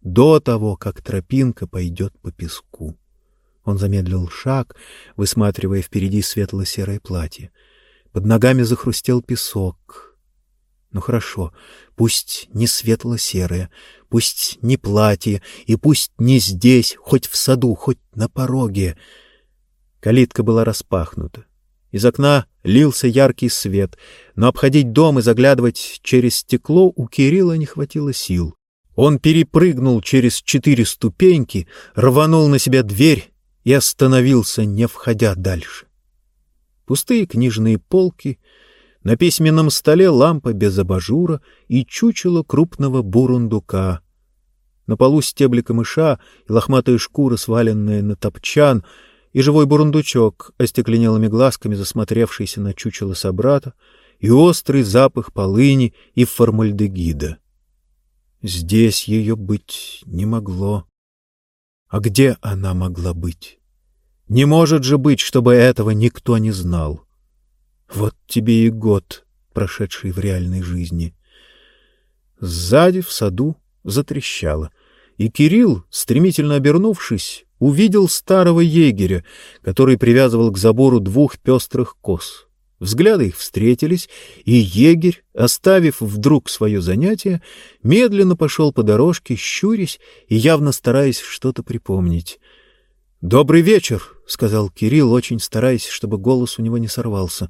до того, как тропинка пойдет по песку. Он замедлил шаг, высматривая впереди светло-серое платье. Под ногами захрустел песок. Ну хорошо, пусть не светло-серое, пусть не платье, и пусть не здесь, хоть в саду, хоть на пороге. Калитка была распахнута Из окна лился яркий свет, но обходить дом и заглядывать через стекло у Кирилла не хватило сил. Он перепрыгнул через четыре ступеньки, рванул на себя дверь и остановился, не входя дальше. Пустые книжные полки, на письменном столе лампа без абажура и чучело крупного бурундука. На полу стебли камыша и лохматая шкура, сваленная на топчан — и живой бурундучок, остекленелыми глазками засмотревшийся на чучело собрата, и острый запах полыни и формальдегида. Здесь ее быть не могло. А где она могла быть? Не может же быть, чтобы этого никто не знал. Вот тебе и год, прошедший в реальной жизни. Сзади в саду затрещало, и Кирилл, стремительно обернувшись, увидел старого егеря, который привязывал к забору двух пестрых коз. Взгляды их встретились, и егерь, оставив вдруг свое занятие, медленно пошел по дорожке, щурясь и явно стараясь что-то припомнить. «Добрый вечер», — сказал Кирилл, очень стараясь, чтобы голос у него не сорвался.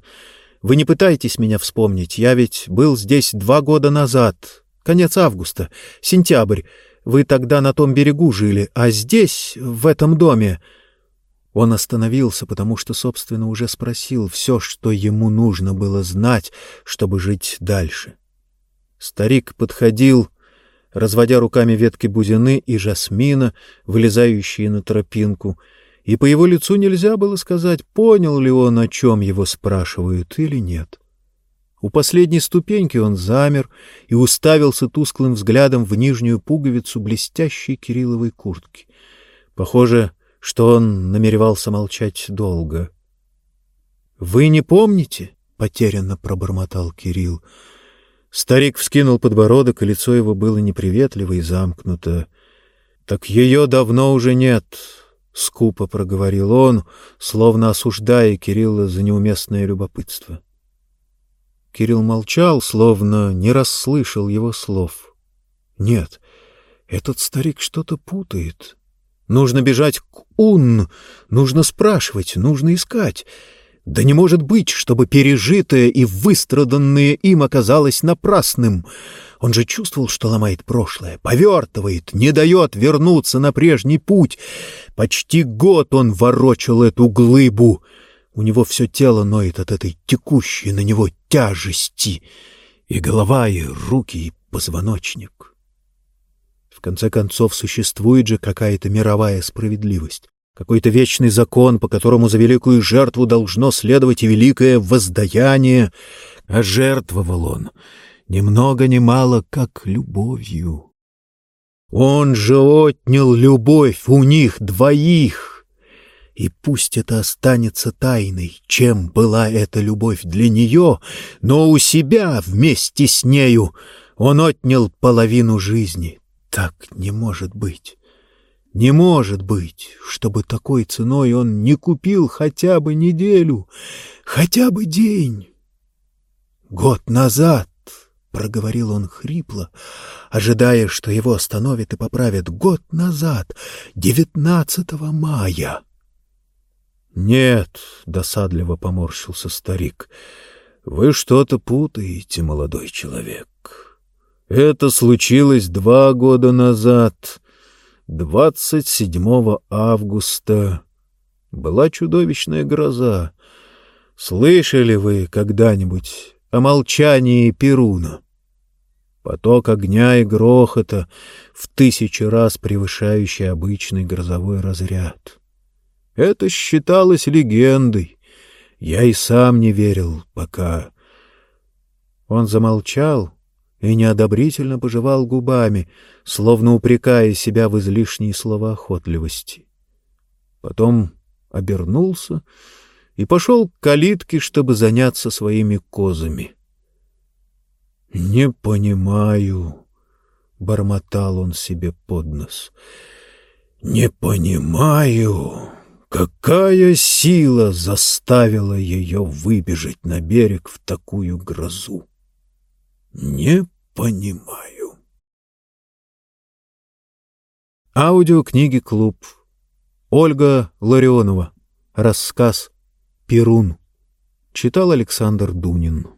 «Вы не пытаетесь меня вспомнить, я ведь был здесь два года назад, конец августа, сентябрь. Вы тогда на том берегу жили, а здесь, в этом доме...» Он остановился, потому что, собственно, уже спросил все, что ему нужно было знать, чтобы жить дальше. Старик подходил, разводя руками ветки бузины и жасмина, вылезающие на тропинку, и по его лицу нельзя было сказать, понял ли он, о чем его спрашивают или нет. У последней ступеньки он замер и уставился тусклым взглядом в нижнюю пуговицу блестящей Кирилловой куртки. Похоже, что он намеревался молчать долго. — Вы не помните? — потерянно пробормотал Кирилл. Старик вскинул подбородок, и лицо его было неприветливо и замкнуто. — Так ее давно уже нет, — скупо проговорил он, словно осуждая Кирилла за неуместное любопытство. — Кирилл молчал, словно не расслышал его слов. Нет, этот старик что-то путает. Нужно бежать к Ун, нужно спрашивать, нужно искать. Да не может быть, чтобы пережитое и выстраданное им оказалось напрасным. Он же чувствовал, что ломает прошлое, повертывает, не дает вернуться на прежний путь. Почти год он ворочал эту глыбу — у него все тело ноет от этой текущей на него тяжести, и голова, и руки, и позвоночник. В конце концов, существует же какая-то мировая справедливость, какой-то вечный закон, по которому за великую жертву должно следовать и великое воздаяние, а жертвовал он ни много ни мало, как любовью. Он же отнял любовь у них двоих, и пусть это останется тайной, чем была эта любовь для нее, но у себя вместе с нею он отнял половину жизни. Так не может быть. Не может быть, чтобы такой ценой он не купил хотя бы неделю, хотя бы день. Год назад, — проговорил он хрипло, ожидая, что его остановят и поправят, год назад, девятнадцатого мая. «Нет», — досадливо поморщился старик, — «вы что-то путаете, молодой человек. Это случилось два года назад, 27 августа. Была чудовищная гроза. Слышали вы когда-нибудь о молчании Перуна?» Поток огня и грохота, в тысячи раз превышающий обычный грозовой разряд. Это считалось легендой. Я и сам не верил, пока... Он замолчал и неодобрительно пожевал губами, словно упрекая себя в излишней словоохотливости. Потом обернулся и пошел к калитке, чтобы заняться своими козами. — Не понимаю, — бормотал он себе под нос, — не понимаю. Какая сила заставила ее выбежать на берег в такую грозу? Не понимаю. Аудиокниги «Клуб». Ольга Ларионова. Рассказ «Перун». Читал Александр Дунин.